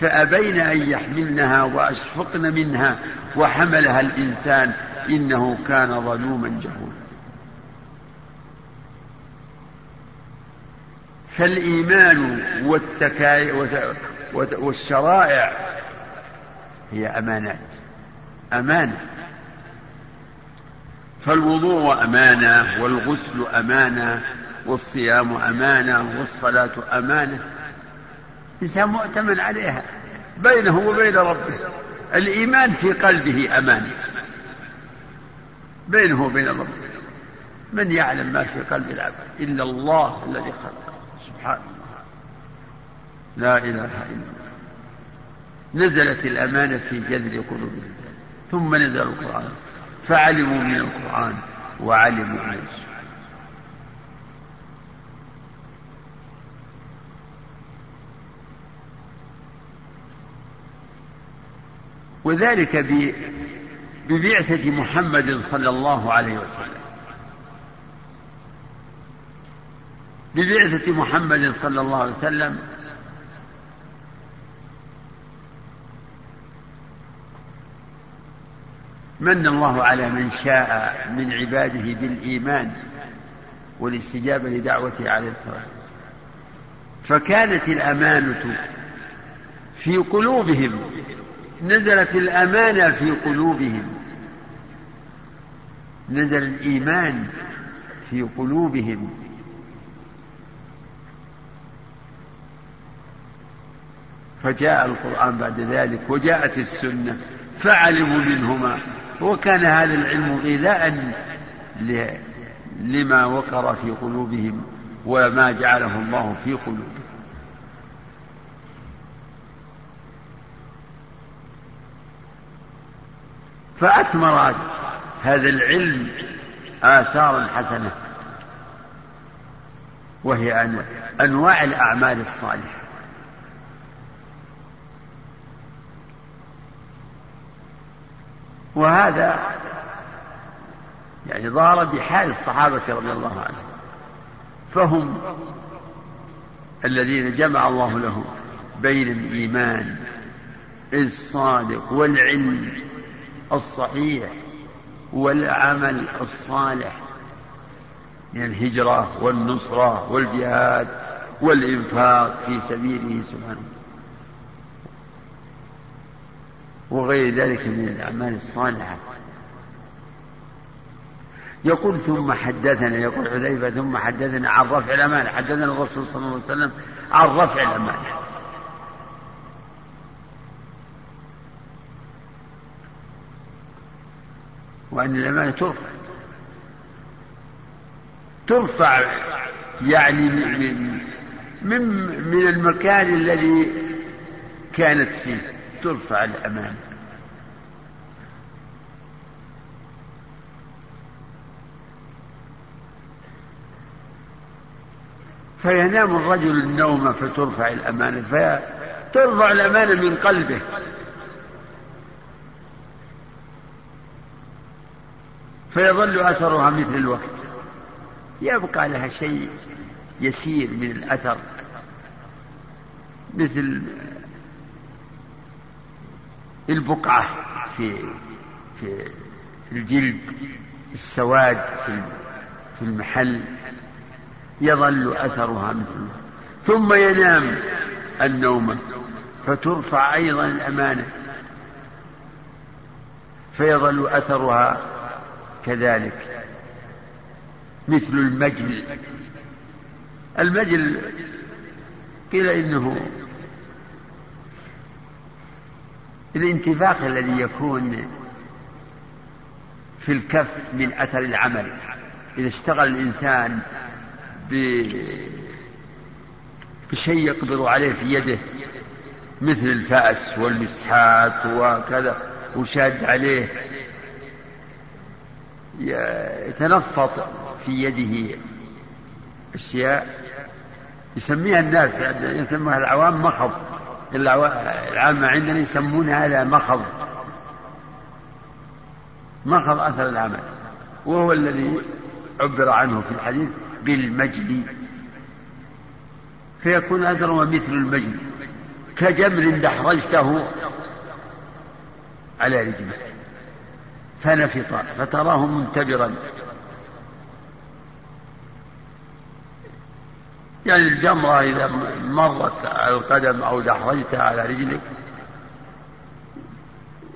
فأبين أن يحملنها وأشفقن منها وحملها الإنسان إنه كان ظلوما جهولا. فالإيمان والتكا... والشرائع هي أمانات. أمانة. فالوضوء أمانة والغسل أمانة والصيام أمانة والصلاة أمانة. إنسان مؤتمن عليها بينه وبين ربه. الإيمان في قلبه أمانة بينه وبين ربه. من يعلم ما في قلب العبد؟ إلا الله الذي خلقه. سبحان الله. لا إله إلا الله. نزلت الأمانة في جذر قلوبهم ثم نزل القرآن. فعلموا من القرآن وعلموا من السنة. وذلك ببعثة محمد صلى الله عليه وسلم. ببعثة محمد صلى الله عليه وسلم من الله على من شاء من عباده بالإيمان والاستجابة لدعوته عليه الصلاة والسلام. فكانت الأمانة في قلوبهم نزلت الأمانة في قلوبهم نزل الإيمان في قلوبهم. فجاء القرآن بعد ذلك وجاءت السنة فعلموا منهما. وكان هذا العلم غذاء لما وقر في قلوبهم وما جعله الله في قلوبهم. فأثمر هذا العلم آثارا حسنة وهي أنواع الأعمال الصالحة. وهذا يعني ظهر بحال الصحابة رضي الله عنهم. فهم الذين جمع الله لهم بين الإيمان الصادق والعلم الصحيح والعمل الصالح من يعني الهجرة والنصرة والجهاد والإنفاق في سبيله سبحانه. وغير ذلك من الأعمال الصالحة. يقول ثم حدثنا يقول حذيفة ثم حدثنا عن رفع الأمانة حدثنا الرسول صلى الله عليه وسلم عن رفع الأمانة. وأن الأمانة ترفع. ترفع يعني من من من المكان الذي كانت فيه. ترفع الأمانة فينام الرجل النوم فترفع الأمانة فترفع الأمانة من قلبه. فيظل أثرها مثل الوقت. يبقى لها شيء يسير من الأثر مثل البقعة في في الجلد السواد في المحل يظل أثرها مثله ثم ينام النوم فترفع أيضا الأمانة فيظل أثرها كذلك مثل المجل. المجل قيل إنه الانتفاخ الذي يكون في الكف من أثر العمل. إذا اشتغل الإنسان بشيء يقدر عليه في يده مثل الفأس والمسحات وكذا وشاد عليه يتنفط في يده أشياء يسميها الناس يسموها العوام مخض. العامة عندنا يسمون هذا مخض. مخض أثر العمل. وهو الذي عبر عنه في الحديث بالمجد. فيكون أثره مثل المجد. كجمر دحرجته على رجلك فنفط. فتراه منتبرا. يعني الجمرة إذا مرت على القدم أو دحرجتها على رجلك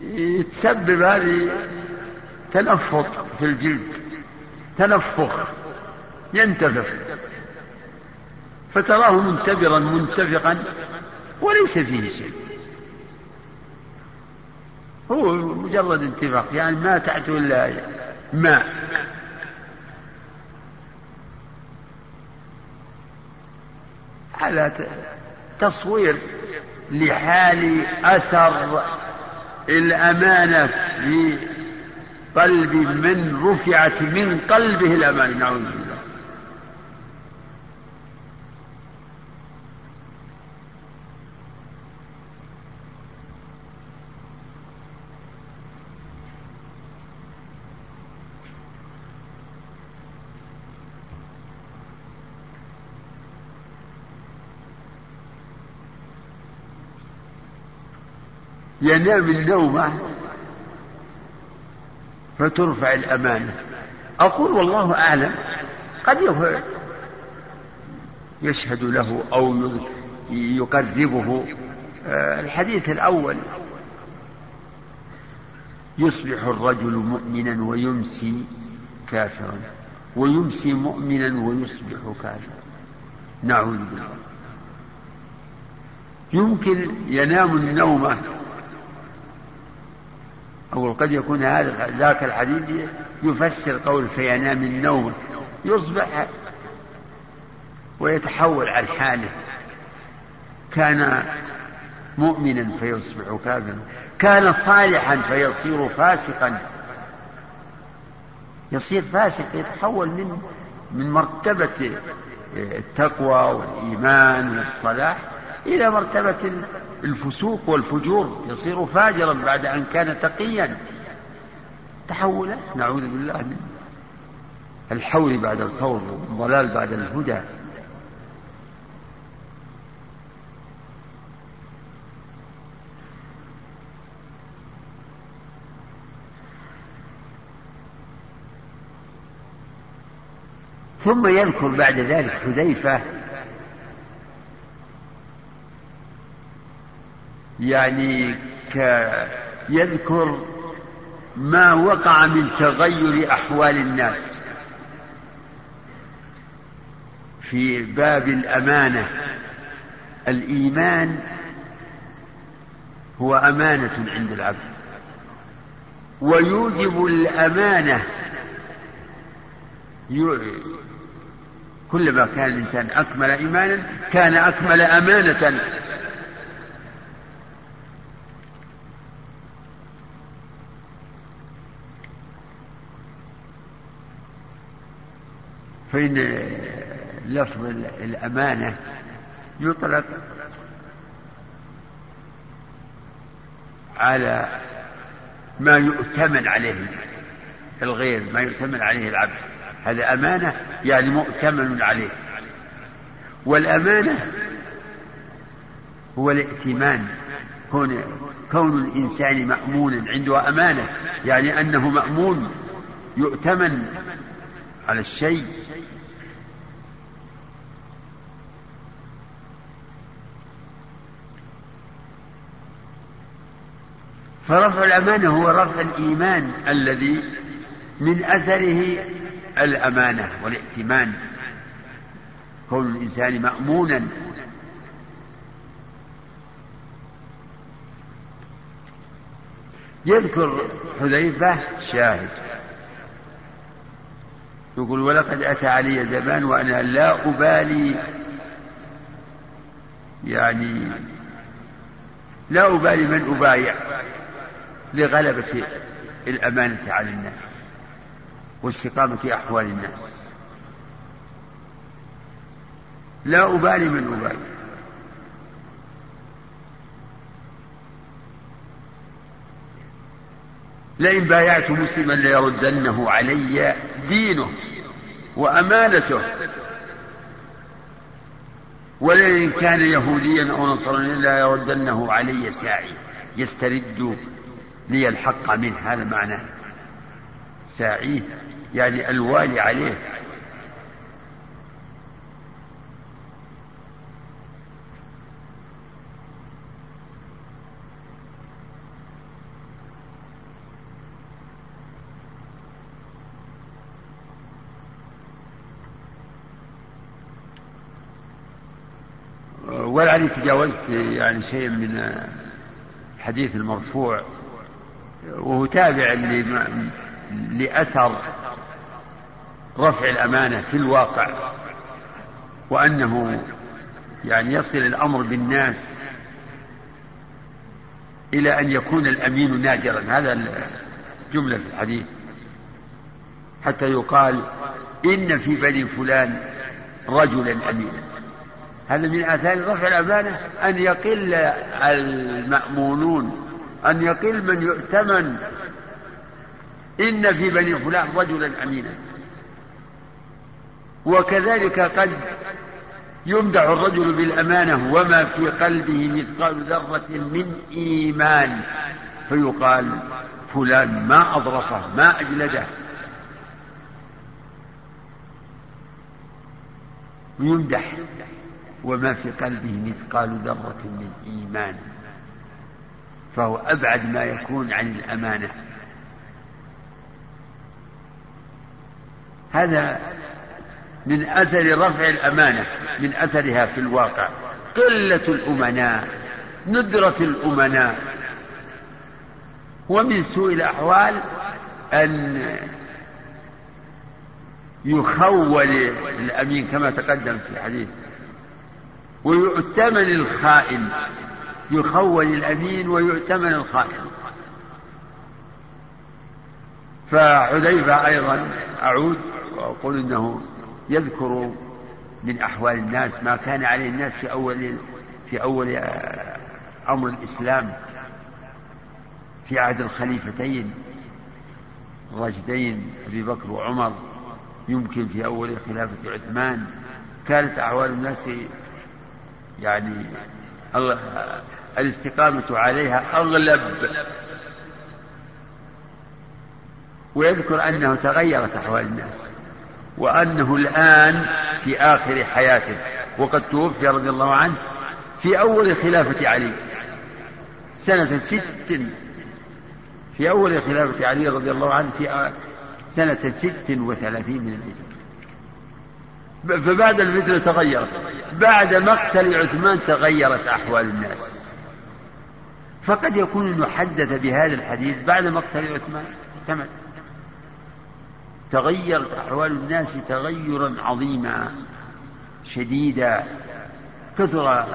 يتسبب هذه تنفط في الجلد تنفخ ينتفخ فتراه منتبرا منتفقا وليس فيه شيء. هو مجرد انتفاخ يعني ما تحته إلا ماء. على تصوير لحال أثر الأمانة في قلب من رفعت من قلبه الأمانة. نعوذ بالله. ينام النوم فترفع الأمانة. أقول والله أعلم. قد يشهد له أو يقربه آه، الحديث الأول. يصبح الرجل مؤمنا ويمسي كافرا. ويمسي مؤمنا ويصبح كافرا. نعوذ بالله. يمكن ينام النوم أو قد يكون هذا ذاك الحديث يفسر قول فينام النوم يصبح ويتحول عن حاله. كان مؤمنا فيصبح كافرا كان صالحا فيصير فاسقا. يصير فاسق يتحول من من مرتبة التقوى والإيمان والصلاح إلى مرتبة الفسوق والفجور يصير فاجرا بعد أن كان تقيا. تحولا نعوذ بالله من الحول بعد القول والضلال بعد الهدى. ثم يذكر بعد ذلك حذيفة يعني يذكر ما وقع من تغير أحوال الناس في باب الأمانة. الإيمان هو أمانة عند العبد ويوجب الأمانة كلما كان الإنسان أكمل إيمانا كان أكمل أمانة فإن لفظ الأمانة يطلق على ما يؤتمن عليه الغير ما يؤتمن عليه العبد. هذا أمانة يعني مؤتمن عليه. والأمانة هو الائتمان كون كون الإنسان مأمونا عنده أمانة يعني أنه مأمون يؤتمن على الشيء. فرفع الأمانة هو رفع الإيمان الذي من أثره الأمانة والائتمان. كون الإنسان مأمونا. يذكر حذيفة شاهد. يقول ولقد أتى علي زمان وأنا لا أبالي. يعني لا أبالي من أبايع لغلبة الأمانة على الناس واستقامة أحوال الناس. لا أبالي من أبالي لئن بايعت مسلما ليردنه علي دينه وأمانته. ولئن كان يهوديا أو نصرانيا لا يردنه علي ساعي. يسترد لي الحق منه هذا معناه ساعيه يعني الوالي عليه. ولعلي تجاوزت يعني شيء من الحديث المرفوع وهو تابع لأثر رفع الأمانة في الواقع وأنه يعني يصل الأمر بالناس إلى أن يكون الأمين نادرا هذا الجملة في الحديث. حتى يقال إن في بني فلان رجلا أمينا. هذا من آثار رفع الأمانة أن يقل المأمونون أن يقل من يؤتمن. إن في بني فلان رجلا أمينا. وكذلك قد يمدح الرجل بالأمانة وما في قلبه مثقال ذرة من إيمان. فيقال فلان ما أظرفه ما أجلده. يمدح. وما في قلبه مثقال ذرة من إيمان. فهو أبعد ما يكون عن الأمانة. هذا من أثر رفع الأمانة من أثرها في الواقع. قلة الأمناء ندرة الأمناء. ومن سوء الأحوال أن يخول الأمين كما تقدم في الحديث. ويؤتمن الخائن يخول الأمين ويؤتمن الخائن. فحذيفة أيضا أعود وأقول إنه يذكر من أحوال الناس ما كان عليه الناس في أول في أول أمر الإسلام. في عهد الخليفتين الراشدين أبي بكر وعمر يمكن في أول خلافة عثمان. كانت أحوال الناس يعني الاستقامة عليها أغلب. ويذكر أنه تغيرت أحوال الناس وأنه الآن في آخر حياته. وقد توفي رضي الله عنه في أول خلافة علي سنة ست في أول خلافة علي رضي الله عنه في سنة ست وثلاثين من الهجرة. فبعد الفتنة تغيرت. بعد مقتل عثمان تغيرت أحوال الناس. فقد يكون أنه حدث بهذا الحديث بعد مقتل عثمان. احتمل تغيرت أحوال الناس تغيرا عظيما شديدا. كثر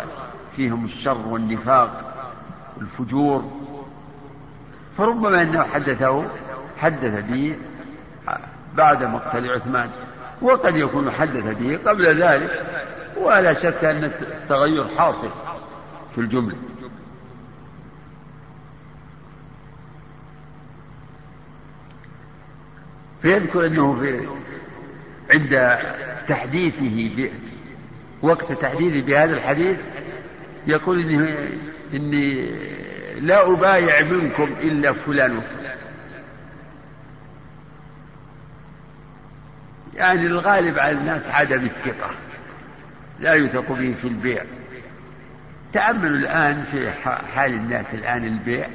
فيهم الشر والنفاق والفجور فربما أنه حدثه حدث به بعد مقتل عثمان. وقد يكون حدث به قبل ذلك ولا شك أن التغير حاصل في الجملة. فيذكر أنه في عند تحديثه وقت تحديثه بهذا الحديث يقول إني, إني لا أبايع منكم إلا فلان وفلان. يعني الغالب على الناس عدم الثقة. لا يثق به في البيع. تأملوا الآن في حال الناس الآن البيع.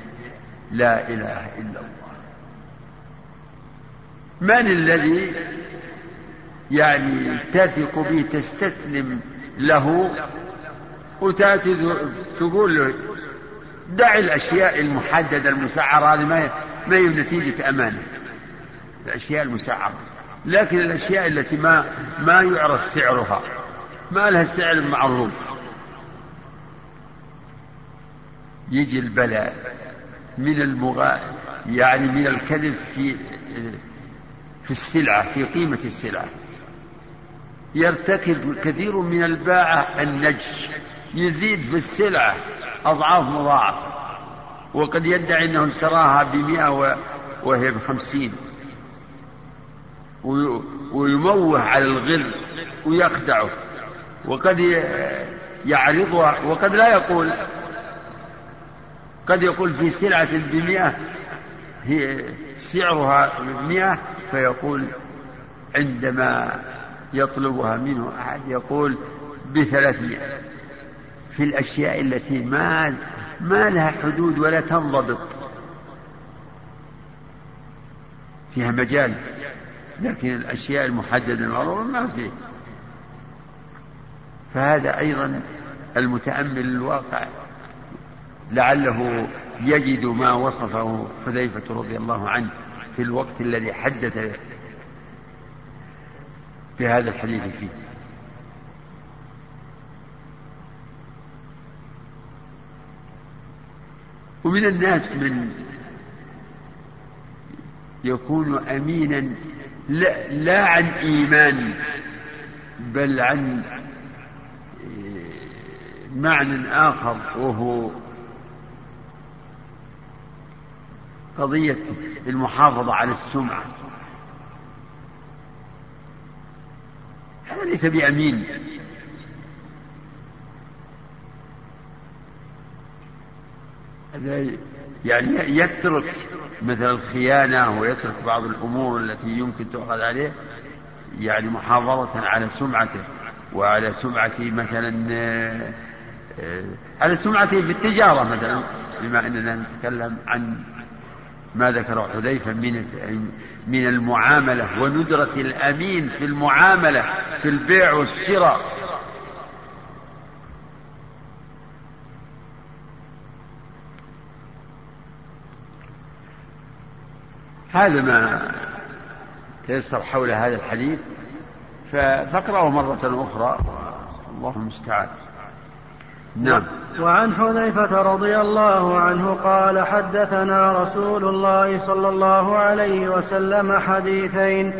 لا إله إلا الله. من الذي يعني تثق به تستسلم له وتأتي تقول له دع الأشياء المحددة المسعرة هذه ما هي نتيجة أمانة. الأشياء المسعرة. لكن الأشياء التي ما ما يعرف سعرها ما لها السعر المعروف يجي البلاء من المغا يعني من الكذب في في السلعة في قيمة السلعة. يرتكب كثير من الباعة النجش. يزيد في السلعة أضعاف مضاعفة وقد يدعي أنه اشتراها بمئة وهي بخمسين. ويموه على الغل ويخدعه. وقد يعرضها وقد لا يقول قد يقول في سلعة بمئة هي سعرها مئة فيقول عندما يطلبها منه أحد يقول بثلاثمائة في الأشياء التي ما ما لها حدود ولا تنضبط. فيها مجال. لكن الأشياء المحددة المعروفة ما فيه فهذا أيضا المتأمل الواقع لعله يجد ما وصفه حذيفة رضي الله عنه في الوقت الذي حدث بهذا الحديث فيه. ومن الناس من يكون امينا لا, لا عن إيمان بل عن معنى آخر وهو قضية المحافظة على السمعة. هذا ليس بأمين. يعني يترك مثل الخيانة ويترك بعض الأمور التي يمكن تؤخذ عليه يعني محافظة على سمعته وعلى سمعة مثلا آه، على سمعته في التجارة مثلا بما أننا نتكلم عن ما ذكره حذيفة من من المعاملة وندرة الأمين في المعاملة في البيع والشراء. هذا ما تيسر حول هذا الحديث فاقرأه مرة أخرى. الله المستعان. نعم. وعن حذيفة رضي الله عنه قال حدثنا رسول الله صلى الله عليه وسلم حديثين.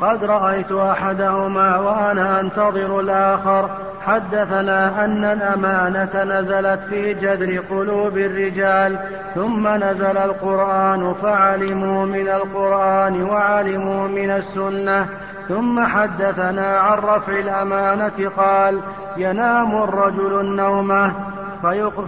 قد رأيت أحدهما وأنا أنتظر الآخر. حدثنا أن الأمانة نزلت في جذر قلوب الرجال ثم نزل القرآن فعلموا من القرآن وعلموا من السنة. ثم حدثنا عن رفع الأمانة قال ينام الرجل النومة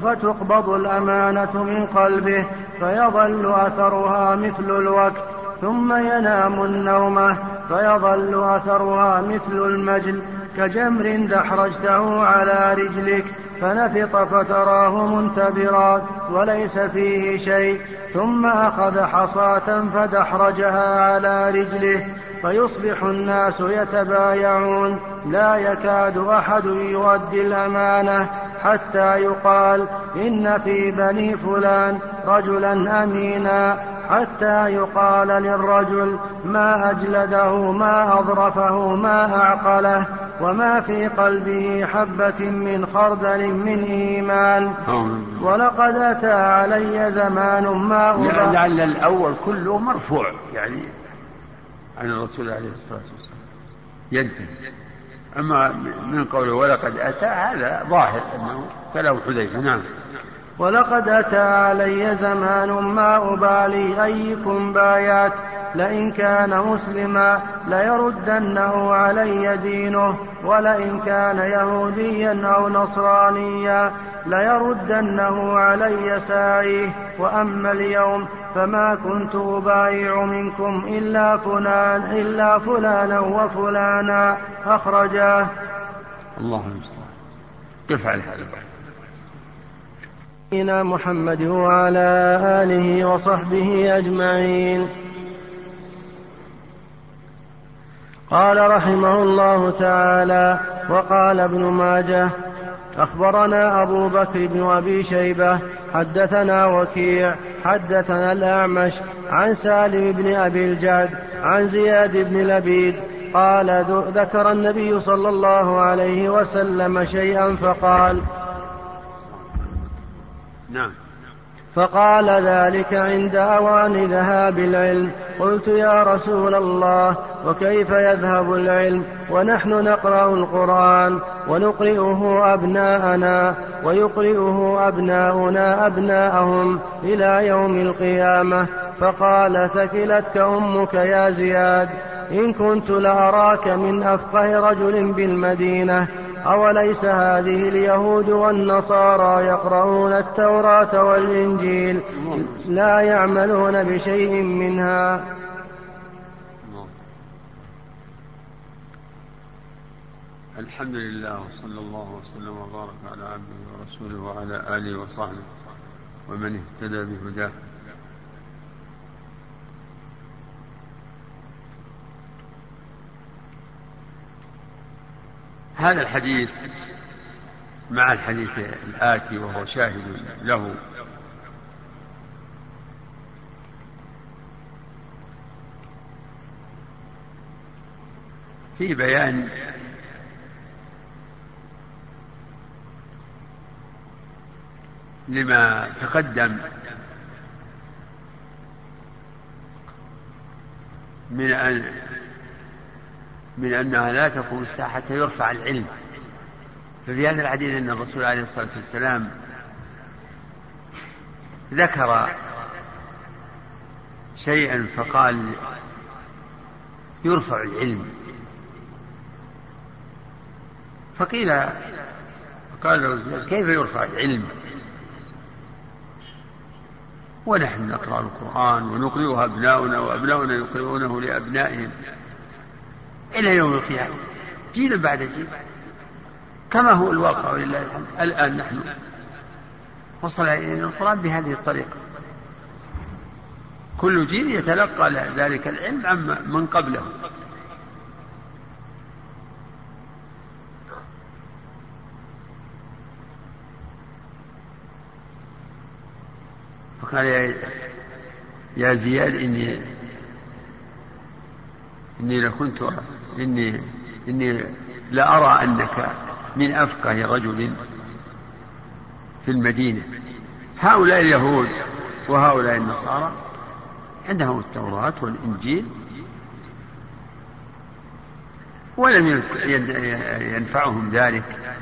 فتقبض الأمانة من قلبه فيظل أثرها مثل الوقت. ثم ينام النومة فيظل أثرها مثل المجل. كجمر دحرجته على رجلك فنفط فتراه منتبرا وليس فيه شيء. ثم أخذ حصاة فدحرجها على رجله فيصبح الناس يتبايعون. لا يكاد أحد يؤدي الأمانة حتى يقال إن في بني فلان رجلا أمينا. حتى يقال للرجل ما أجلده ما أظرفه ما أعقله وما في قلبه حبة من خردل من إيمان. ولقد أتى علي زمان ما أبا لعل الأول كله مرفوع. يعني عن الرسول عليه الصلاة والسلام. ينتهي. أما من قوله ولقد أتى هذا ظاهر أنه كلام حذيفة. نعم. ولقد أتى علي زمان ما أبالي أيكم بايعت لئن كان مسلما ليردنه علي دينه ولئن كان يهوديا أو نصرانيا ليردنه علي ساعيه وأما اليوم فما كنت أبايع منكم إلا فلان إلا فلانا وفلانا. أخرجاه. الله المستعان. تفعل هذا نبينا محمد وعلى آله وصحبه أجمعين. قال رحمه الله تعالى وقال ابن ماجه أخبرنا أبو بكر بن أبي شيبة حدثنا وكيع حدثنا الأعمش عن سالم بن أبي الجعد عن زياد بن لبيد قال ذكر النبي صلى الله عليه وسلم شيئا فقال نعم. فقال ذلك عند أوان ذهاب العلم. قلت يا رسول الله وكيف يذهب العلم؟ ونحن نقرأ القرآن ونقرئه أبناءنا ويقرئه أبناؤنا أبناءهم إلى يوم القيامة. فقال ثكلتك أمك يا زياد. إن كنت لأراك من أفقه رجل بالمدينة. أوليس هذه اليهود والنصارى يقرؤون التوراة والإنجيل لا يعملون بشيء منها؟ الحمد لله وصلى الله وسلم وبارك على عبده ورسوله وعلى آله وصحبه ومن اهتدى بهداه. هذا الحديث مع الحديث الآتي وهو شاهد له. في بيان لما تقدم من من أنها لا تقوم الساعة حتى يرفع العلم. ففي هذا الحديث أن الرسول عليه الصلاة والسلام ذكر شيئا فقال يرفع العلم. فقيل قال له كيف يرفع العلم؟ ونحن نقرأ القرآن ونقرئه أبناؤنا وأبناؤنا يقرؤونه لأبنائهم. إلى يوم القيامة. جيلا بعد جيل كما هو الواقع ولله الحمد. الآن نحن وصل إلينا القرآن بهذه الطريقة. كل جيل يتلقى ذلك العلم عن من قبله. فقال يا, يا زياد إني إني لكنت إني إني لأرى أنك من أفقه رجل في المدينة. هؤلاء اليهود وهؤلاء النصارى عندهم التوراة والإنجيل ولم ينفعهم ذلك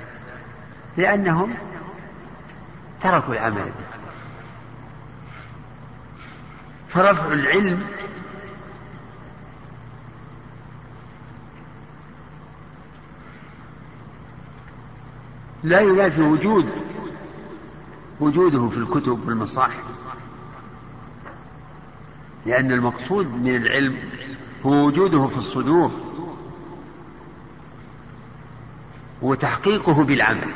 لأنهم تركوا العمل به. فرفع العلم لا ينافي وجود وجوده في الكتب والمصاحف. لأن المقصود من العلم هو وجوده في الصدور وتحقيقه بالعمل.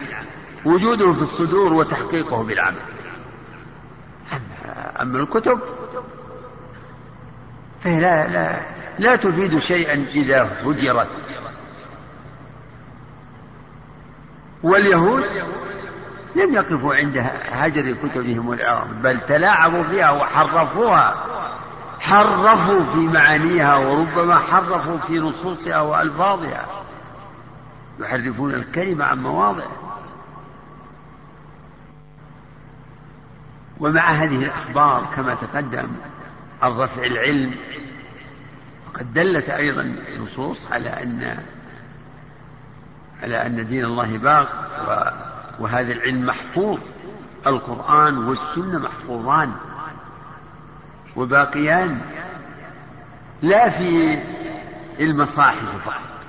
وجوده في الصدور وتحقيقه بالعمل. أما الكتب فهي لا, لا, لا تفيد شيئا إذا فجرت واليهود لم يقفوا عند هجر كتبهم والعرب بل تلاعبوا فيها وحرفوها. حرفوا في معانيها وربما حرفوا في نصوصها وألفاظها. يحرفون الكلمة عن مواضعه. ومع هذه الأخبار كما تقدم عن رفع العلم وقد دلت أيضا نصوص على أن على أن دين الله باق وهذا العلم محفوظ القرآن والسنة محفوظان وباقيان لا في المصاحف فقط.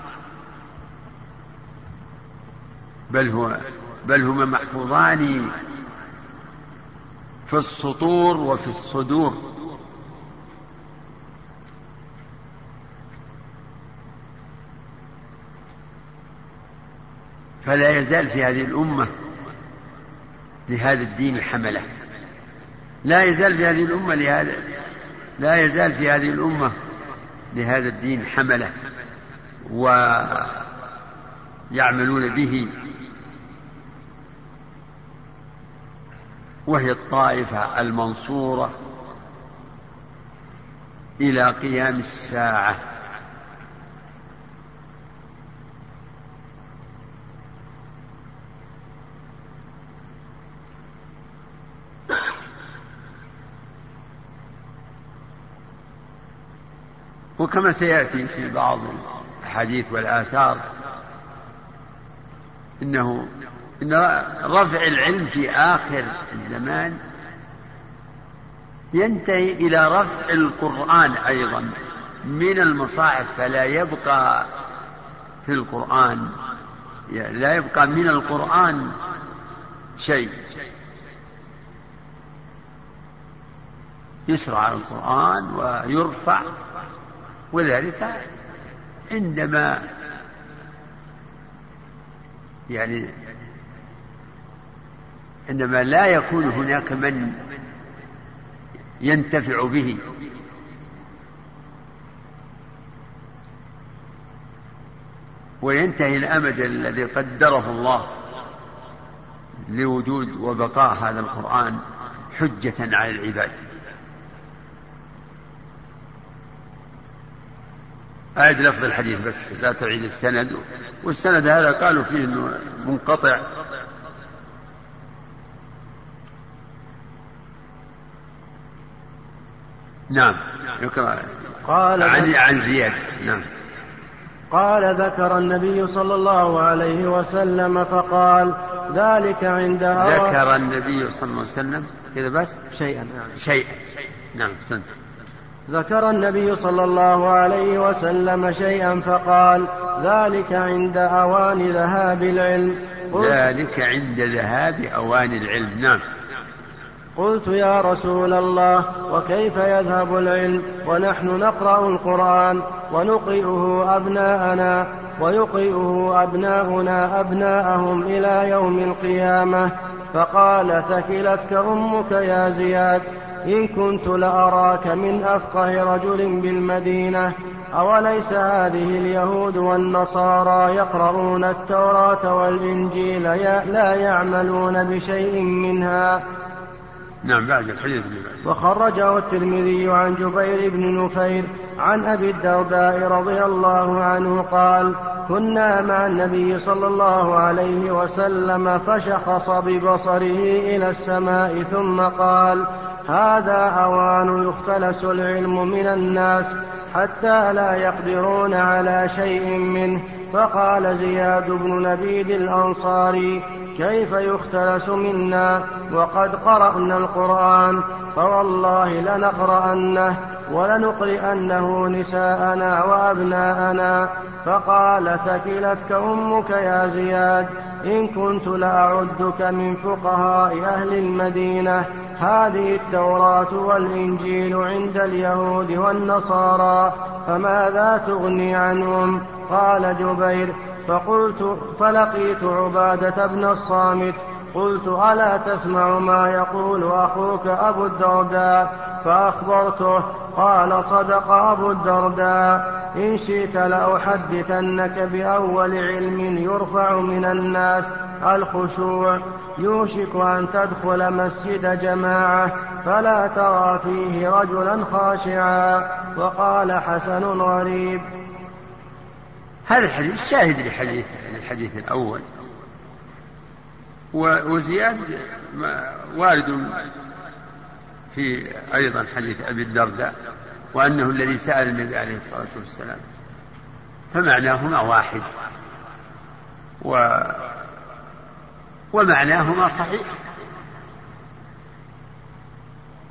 بل هو بل هما محفوظان في السطور وفي الصدور. فلا يزال في هذه الأمة لهذا الدين حملة لا يزال في هذه الأمة لهذا لا يزال في هذه الأمة لهذا الدين حملة ويعملون به وهي الطائفة المنصورة إلى قيام الساعة. وكما سيأتي في بعض الأحاديث والآثار إنه إن رفع العلم في آخر الزمان ينتهي إلى رفع القرآن أيضا من المصاحف فلا يبقى في القرآن لا يبقى من القرآن شيء. يسرع القرآن ويرفع وذلك عندما يعني عندما لا يكون هناك من ينتفع به. وينتهي الأمد الذي قدره الله لوجود وبقاء هذا القرآن حجة على العباد. أعد لفظ الحديث بس لا تعيد السند. والسند هذا قالوا فيه أنه منقطع. نعم. قال عن عن زياد. نعم. قال ذكر النبي صلى الله عليه وسلم فقال ذلك عند ذكر النبي صلى الله عليه وسلم. كذا بس؟ شيئا. شيئا. نعم سنت. ذكر النبي صلى الله عليه وسلم شيئا فقال ذلك عند أوان ذهاب العلم. ذلك عند ذهاب أوان العلم. نعم. قلت يا رسول الله وكيف يذهب العلم؟ ونحن نقرأ القرآن ونقرئه أبناءنا ويقرئه أبناؤنا أبناءهم إلى يوم القيامة. فقال ثكلتك أمك يا زياد. إن كنت لأراك من أفقه رجل بالمدينة أوليس هذه اليهود والنصارى يقرؤون التوراة والإنجيل لا يعملون بشيء منها؟ نعم بعد الحديث وخرجه الترمذي عن جبير بن نفير عن أبي الدرداء رضي الله عنه قال كنا مع النبي صلى الله عليه وسلم فشخص ببصره إلى السماء ثم قال هذا أوان يختلس العلم من الناس حتى لا يقدرون على شيء منه. فقال زياد بن نبيد الأنصاري كيف يختلس منا وقد قرأنا القرآن فوالله لنقرأنه ولنقرئنه نساءنا وأبناءنا. فقال ثكلتك أمك يا زياد إن كنت لأعدك من فقهاء أهل المدينة. هذه التوراة والإنجيل عند اليهود والنصارى فماذا تغني عنهم؟ قال جبير فقلت فلقيت عبادة بن الصامت. قلت ألا تسمع ما يقول أخوك أبو الدرداء؟ فأخبرته قال صدق أبو الدرداء. إن شئت لأحدثنك بأول علم يرفع من الناس الخشوع. يوشك أن تدخل مسجد جماعة فلا ترى فيه رجلا خاشعا. وقال حسن غريب. هذا الحديث شاهد لحديث الحديث الأول. وزياد وارد في أيضا حديث أبي الدرداء وأنه الذي سأل النبي عليه الصلاة والسلام. فمعناهما واحد. و ومعناهما صحيح.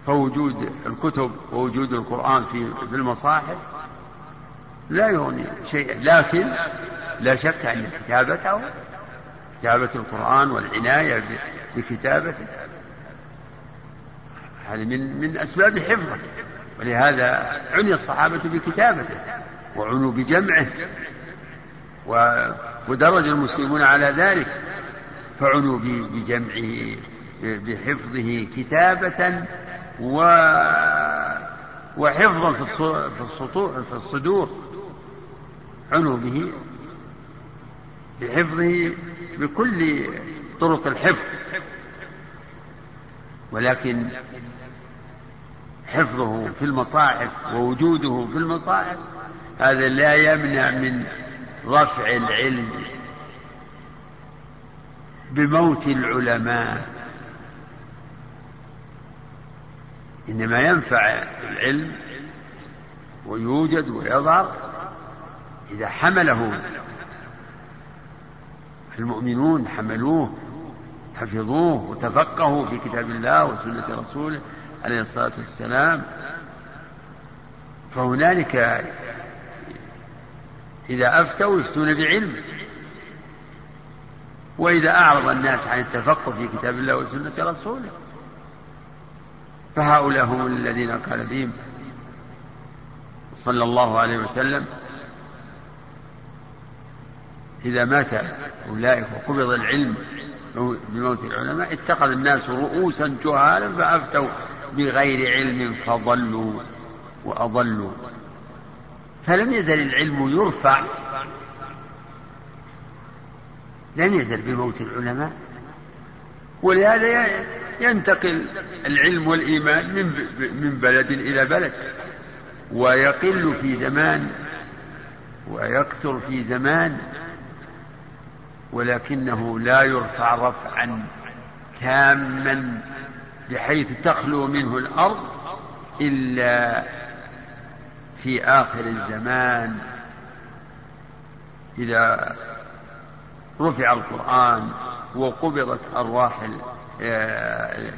فوجود الكتب ووجود القرآن في في المصاحف لا يغني شيئا. لكن لا شك أن كتابته كتابة القرآن والعناية بكتابته. هذه من من أسباب حفظه. ولهذا عني الصحابة بكتابته وعنوا بجمعه ودرج المسلمون على ذلك. فعنوا بجمعه بحفظه كتابة و وحفظا في السطوع في الصدور. عنوا به بحفظه بكل طرق الحفظ. ولكن حفظه في المصاحف ووجوده في المصاحف هذا لا يمنع من رفع العلم بموت العلماء. إنما ينفع العلم ويوجد ويظهر إذا حمله. المؤمنون حملوه حفظوه وتفقهوا في كتاب الله وسنة رسوله عليه الصلاة والسلام. فهنالك إذا أفتوا يفتون بعلم. وإذا أعرض الناس عن التفقه في كتاب الله وسنة رسوله. فهؤلاء هم الذين قال فيهم صلى الله عليه وسلم إذا مات أولئك وقبض العلم بموت العلماء اتخذ الناس رؤوسا جهالا فأفتوا بغير علم فضلوا وأضلوا. فلم يزل العلم يرفع لم يزل بموت العلماء. ولهذا ينتقل العلم والإيمان من من بلد إلى بلد. ويقل في زمان ويكثر في زمان. ولكنه لا يرفع رفعا تاما بحيث تخلو منه الأرض إلا في آخر الزمان. إذا رفع القرآن وقبضت أرواح آه،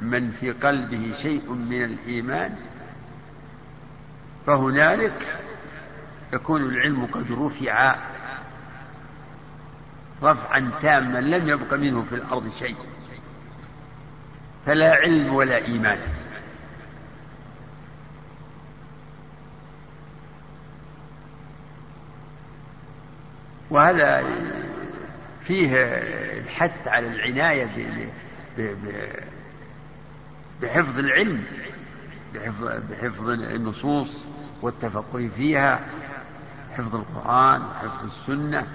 من في قلبه شيء من الإيمان فهنالك يكون العلم قد رفع رفعا تاما لم يبق منه في الأرض شيء فلا علم ولا إيمان. وهذا فيه الحث على العناية بحفظ العلم بحفظ, بحفظ النصوص والتفقه فيها حفظ القرآن وحفظ السنة.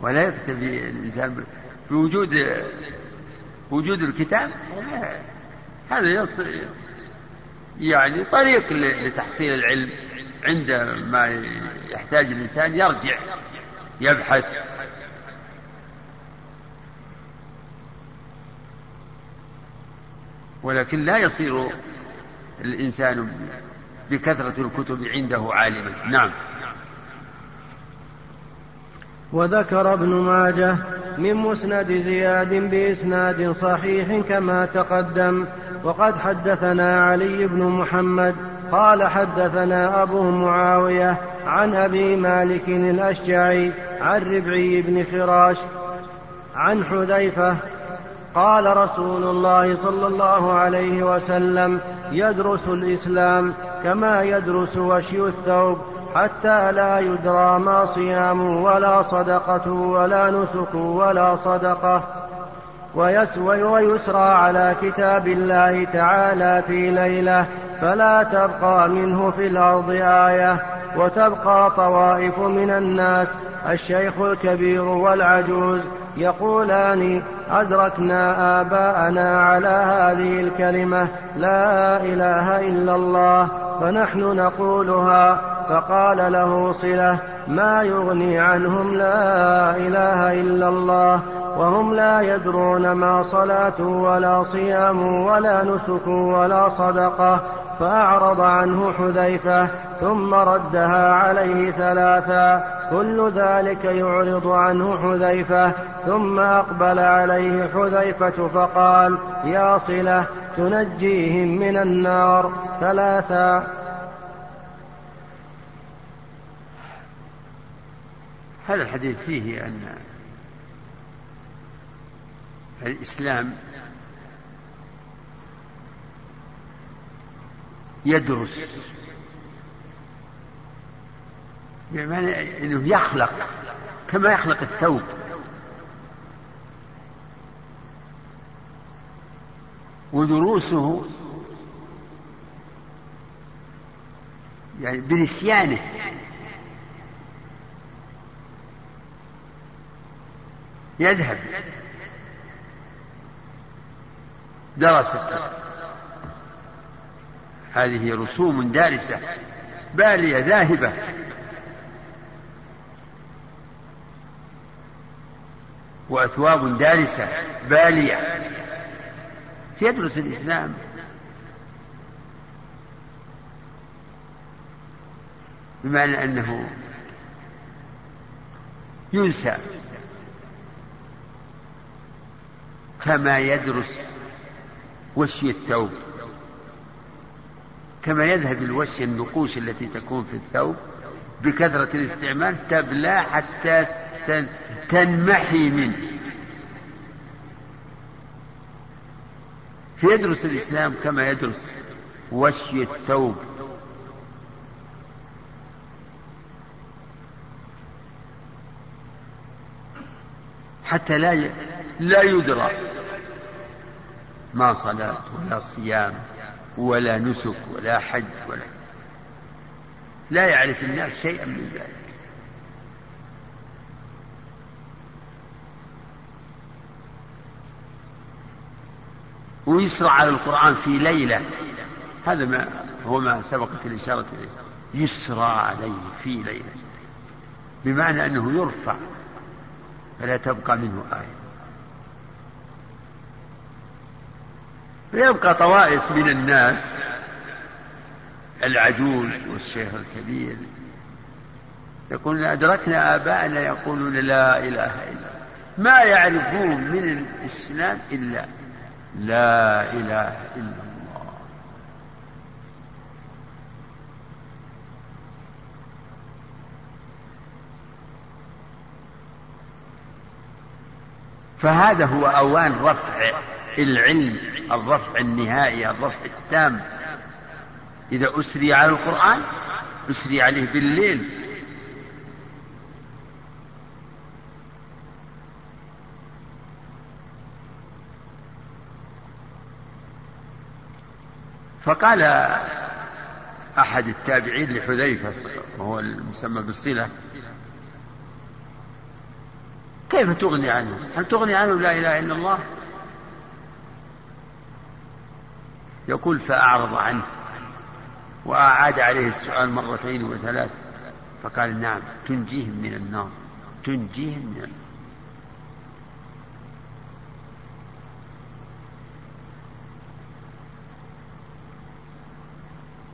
ولا يكتفي الإنسان بوجود وجود الكتاب هذا يعني طريق لتحصيل العلم. عندما يحتاج الإنسان يرجع يبحث. ولكن لا يصير الإنسان بكثرة الكتب عنده عالما. نعم. وذكر ابن ماجه من مسند زياد بإسناد صحيح كما تقدم وقد حدثنا علي بن محمد قال حدثنا أبو معاوية عن أبي مالك الأشجعي عن ربعي بن خراش عن حذيفة قال رسول الله صلى الله عليه وسلم يدرس الإسلام كما يدرس وشي الثوب. حتى لا يدرى ما صيام ولا صدقة ولا نسك ولا صدقة. ويسرى على كتاب الله تعالى في ليلة. فلا تبقى منه في الأرض آية. وتبقى طوائف من الناس. الشيخ الكبير والعجوز. يقولان أدركنا آباءنا على هذه الكلمة لا إله إلا الله فنحن نقولها فقال له صلة ما يغني عنهم لا إله إلا الله وهم لا يدرون ما صلاة ولا صيام ولا نسك ولا صدقة فأعرض عنه حذيفة ثم ردها عليه ثلاثا كل ذلك يعرض عنه حذيفة ثم أقبل عليه حذيفة فقال يا صلة تنجيهم من النار ثلاثا هذا الحديث فيه أن الإسلام يدرس بمعنى أنه يخلق كما يخلق الثوب. ودروسه يعني بنسيانه. يذهب. درس. هذه رسوم دارسة بالية ذاهبة. وأثواب دارسة بالية. يدرس الإسلام. بمعنى أنه ينسى. كما يدرس وشي الثوب. كما يذهب الوشي النقوش التي تكون في الثوب بكثرة الاستعمال تبلى حتى تنمحي منه. فيدرس الإسلام كما يدرس وشي الثوب. حتى لا لا يدرى. ما صلاة ولا صيام ولا نسك ولا حج ولا لا يعرف الناس شيئا من ذلك. ويسرع على القرآن في ليلة. هذا ما هو ما سبقت الإشارة إليه. يسرى عليه في ليلة. بمعنى أنه يرفع. فلا تبقى منه آية. فيبقى طوائف من الناس العجوز والشيخ الكبير. يقولون أدركنا آباءنا يقولون لا إله إلا ما يعرفون من الإسلام إلا لا إله إلا الله. فهذا هو أوان رفع العلم الرفع النهائي الرفع التام. إذا أسري على القرآن أسري عليه بالليل. فقال أحد التابعين لحذيفة وهو المسمى بالصلة كيف تغني عنه؟ هل تغني عنه لا إله إلا الله؟ يقول فأعرض عنه وأعاد عليه السؤال مرتين وثلاث فقال نعم تنجيهم من النار تنجيهم من النار.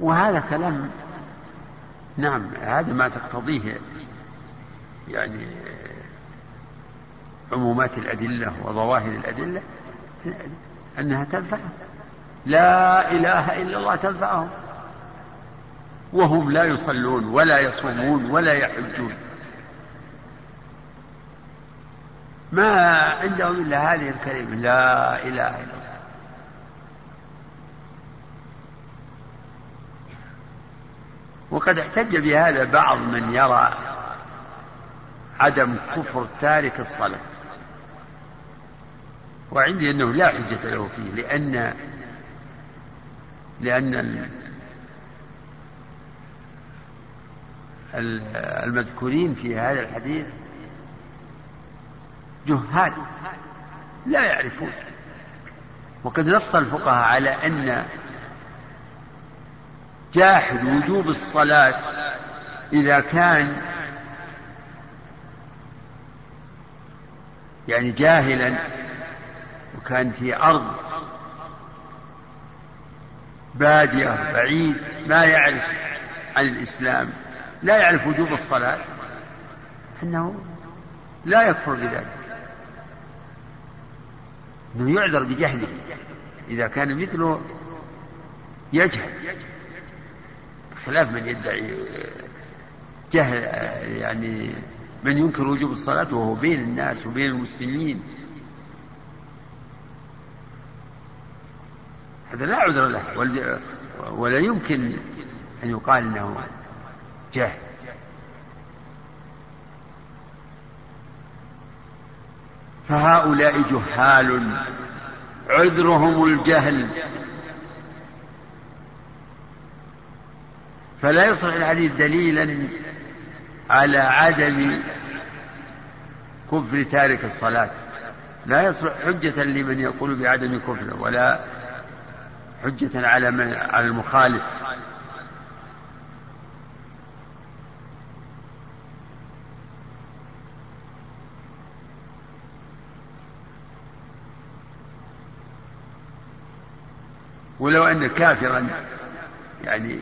وهذا كلام نعم هذا ما تقتضيه يعني عمومات الأدلة وظواهر الأدلة أنها تنفع. لا إله إلا الله تنفعهم. وهم لا يصلون ولا يصومون ولا يحجون. ما عندهم إلا هذه الكلمة لا إله إلا الله. وقد احتج بهذا بعض من يرى عدم كفر تارك الصلاة. وعندي أنه لا حجة له فيه لأن لأن المذكورين في هذا الحديث جهال لا يعرفون. وقد نص الفقهاء على أن جاحد وجوب الصلاة إذا كان يعني جاهلا وكان في أرض بادية بعيد ما يعرف عن الإسلام لا يعرف وجوب الصلاة. أنه لا يكفر بذلك. أنه يعذر بجهله. إذا كان مثله يجهل. خلاف من يدعي جهل يعني من ينكر وجوب الصلاة وهو بين الناس وبين المسلمين. هذا لا عذر له. ولا يمكن أن يقال أنه جهل فهؤلاء جهال. عذرهم الجهل. فلا يصلح الحديث دليلا على عدم كفر تارك الصلاة. لا يصلح حجة لمن يقول بعدم كفره ولا حجة على من على المخالف. ولو أن كافرا يعني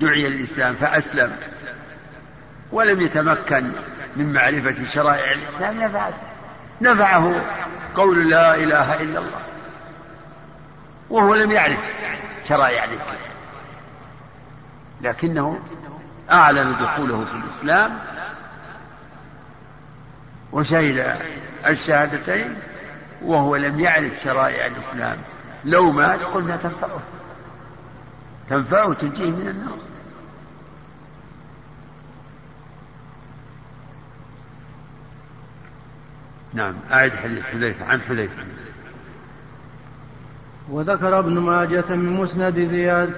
دعي الإسلام فأسلم. ولم يتمكن من معرفة شرائع الإسلام نفعه قول لا إله إلا الله. وهو لم يعرف. شرائع الإسلام لكنه أعلن دخوله في الإسلام وشهد الشهادتين وهو لم يعرف شرائع الإسلام. لو مات قلنا تنفعه. تنفعه تنجيه من النار. نعم أعد حديث حذيفة عن حذيفة. وذكر ابن ماجة من مسند زياد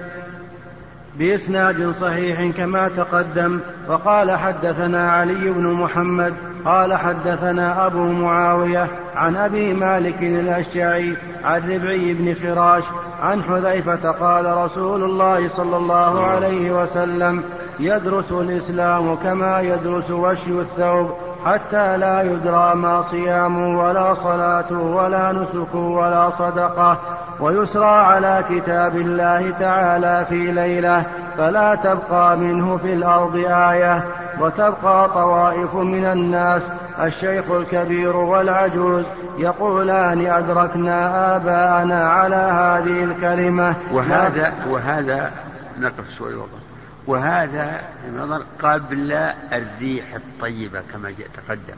بإسناد صحيح كما تقدم وقال حدثنا علي بن محمد قال حدثنا أبو معاوية عن أبي مالك الأشجعي عن ربعي بن فراش عن حذيفة قال رسول الله صلى الله عليه وسلم يدرس الإسلام كما يدرس وشي الثوب. حتى لا يدرى ما صيام ولا صلاة ولا نسك ولا صدقة ويسرى على كتاب الله تعالى في ليلة فلا تبقى منه في الأرض آية وتبقى طوائف من الناس الشيخ الكبير والعجوز يقولان أدركنا آباءنا على هذه الكلمة. وهذا وهذا نقف شوي وقف وهذا النظر قبل الريح الطيبة كما تقدم.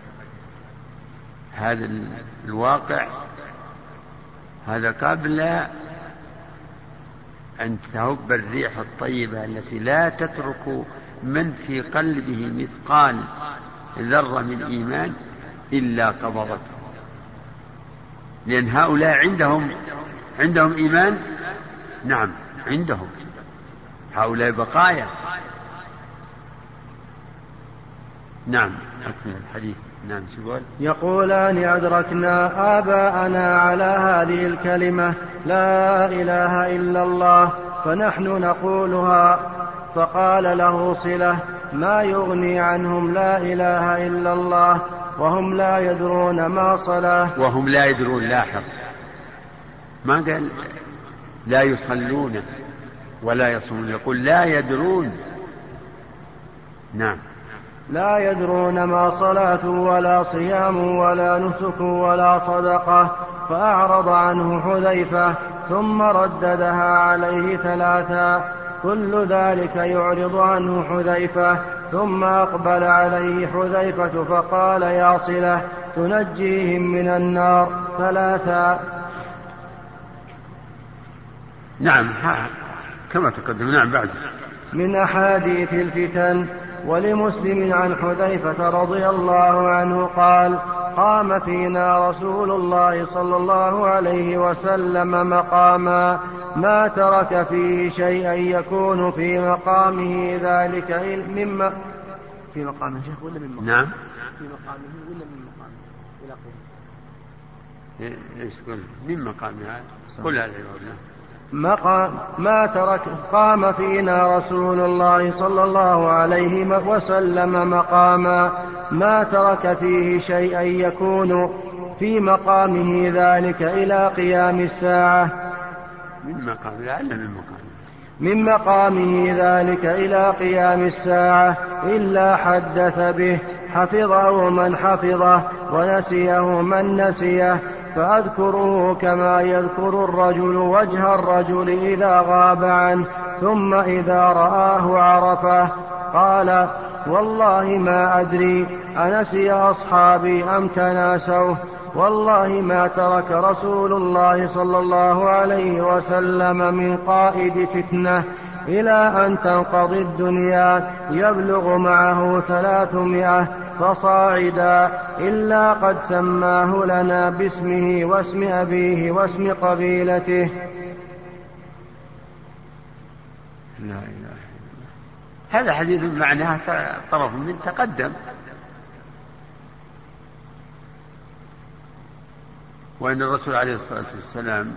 هذا الواقع. هذا قبل أن تهب الريح الطيبة التي لا تترك من في قلبه مثقال ذرة من إيمان إلا قبضته. لأن هؤلاء عندهم عندهم إيمان؟ نعم عندهم. هؤلاء بقايا نعم. أكمل الحديث. نعم سؤال يقولان أدركنا آباءنا على هذه الكلمة لا إله إلا الله فنحن نقولها. فقال له صلة ما يغني عنهم لا إله إلا الله وهم لا يدرون ما صلاة. وهم لا يدرون لاحظ. ما قال؟ لا يصلون. ولا يصومون. يقول لا يدرون. نعم. لا يدرون ما صلاة ولا صيام ولا نسك ولا صدقة فأعرض عنه حذيفة ثم رددها عليه ثلاثا. كل ذلك يعرض عنه حذيفة ثم أقبل عليه حذيفة فقال يا صلة تنجيهم من النار. ثلاثا. نعم كما تقدم. نعم بعد. من أحاديث الفتن ولمسلم عن حذيفة رضي الله عنه قال قام فينا رسول الله صلى الله عليه وسلم مقاما ما ترك فيه شيئا يكون في مقامه ذلك مما في مقام شيخ ولا من مقام؟ نعم. في مقامه ولا من مقامه إلى إيش قل من مقامه كل هذه مقام ما ترك قام فينا رسول الله صلى الله عليه وسلم مقاما ما ترك فيه شيئا يكون في مقامه ذلك إلى قيام الساعة. من مقام لعل من مقام. من مقامه ذلك إلى قيام الساعة إلا حدث به حفظه من حفظه ونسيه من نسيه. فأذكره كما يذكر الرجل وجه الرجل إذا غاب عنه ثم إذا رآه عرفه. قال والله ما أدري أنسي أصحابي أم تناسوه والله ما ترك رسول الله صلى الله عليه وسلم من قائد فتنة. إلى أن تنقضي الدنيا يبلغ معه ثلاثمائة فصاعدا إلا قد سماه لنا باسمه واسم أبيه واسم قبيلته. لا إله إلا الله. هذا حديث معناه طرف من تقدم. وأن الرسول عليه الصلاة والسلام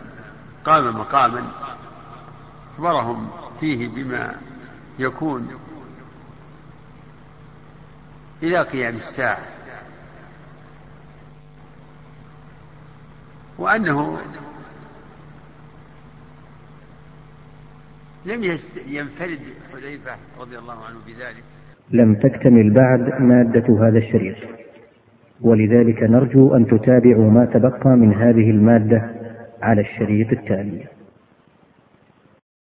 قام مقاما أخبرهم فيه بما يكون إلى قيام الساعة. وأنه لم ينفرد حذيفة رضي الله عنه بذلك. لم تكتمل بعد مادة هذا الشريط. ولذلك نرجو أن تتابعوا ما تبقى من هذه المادة على الشريط التالي.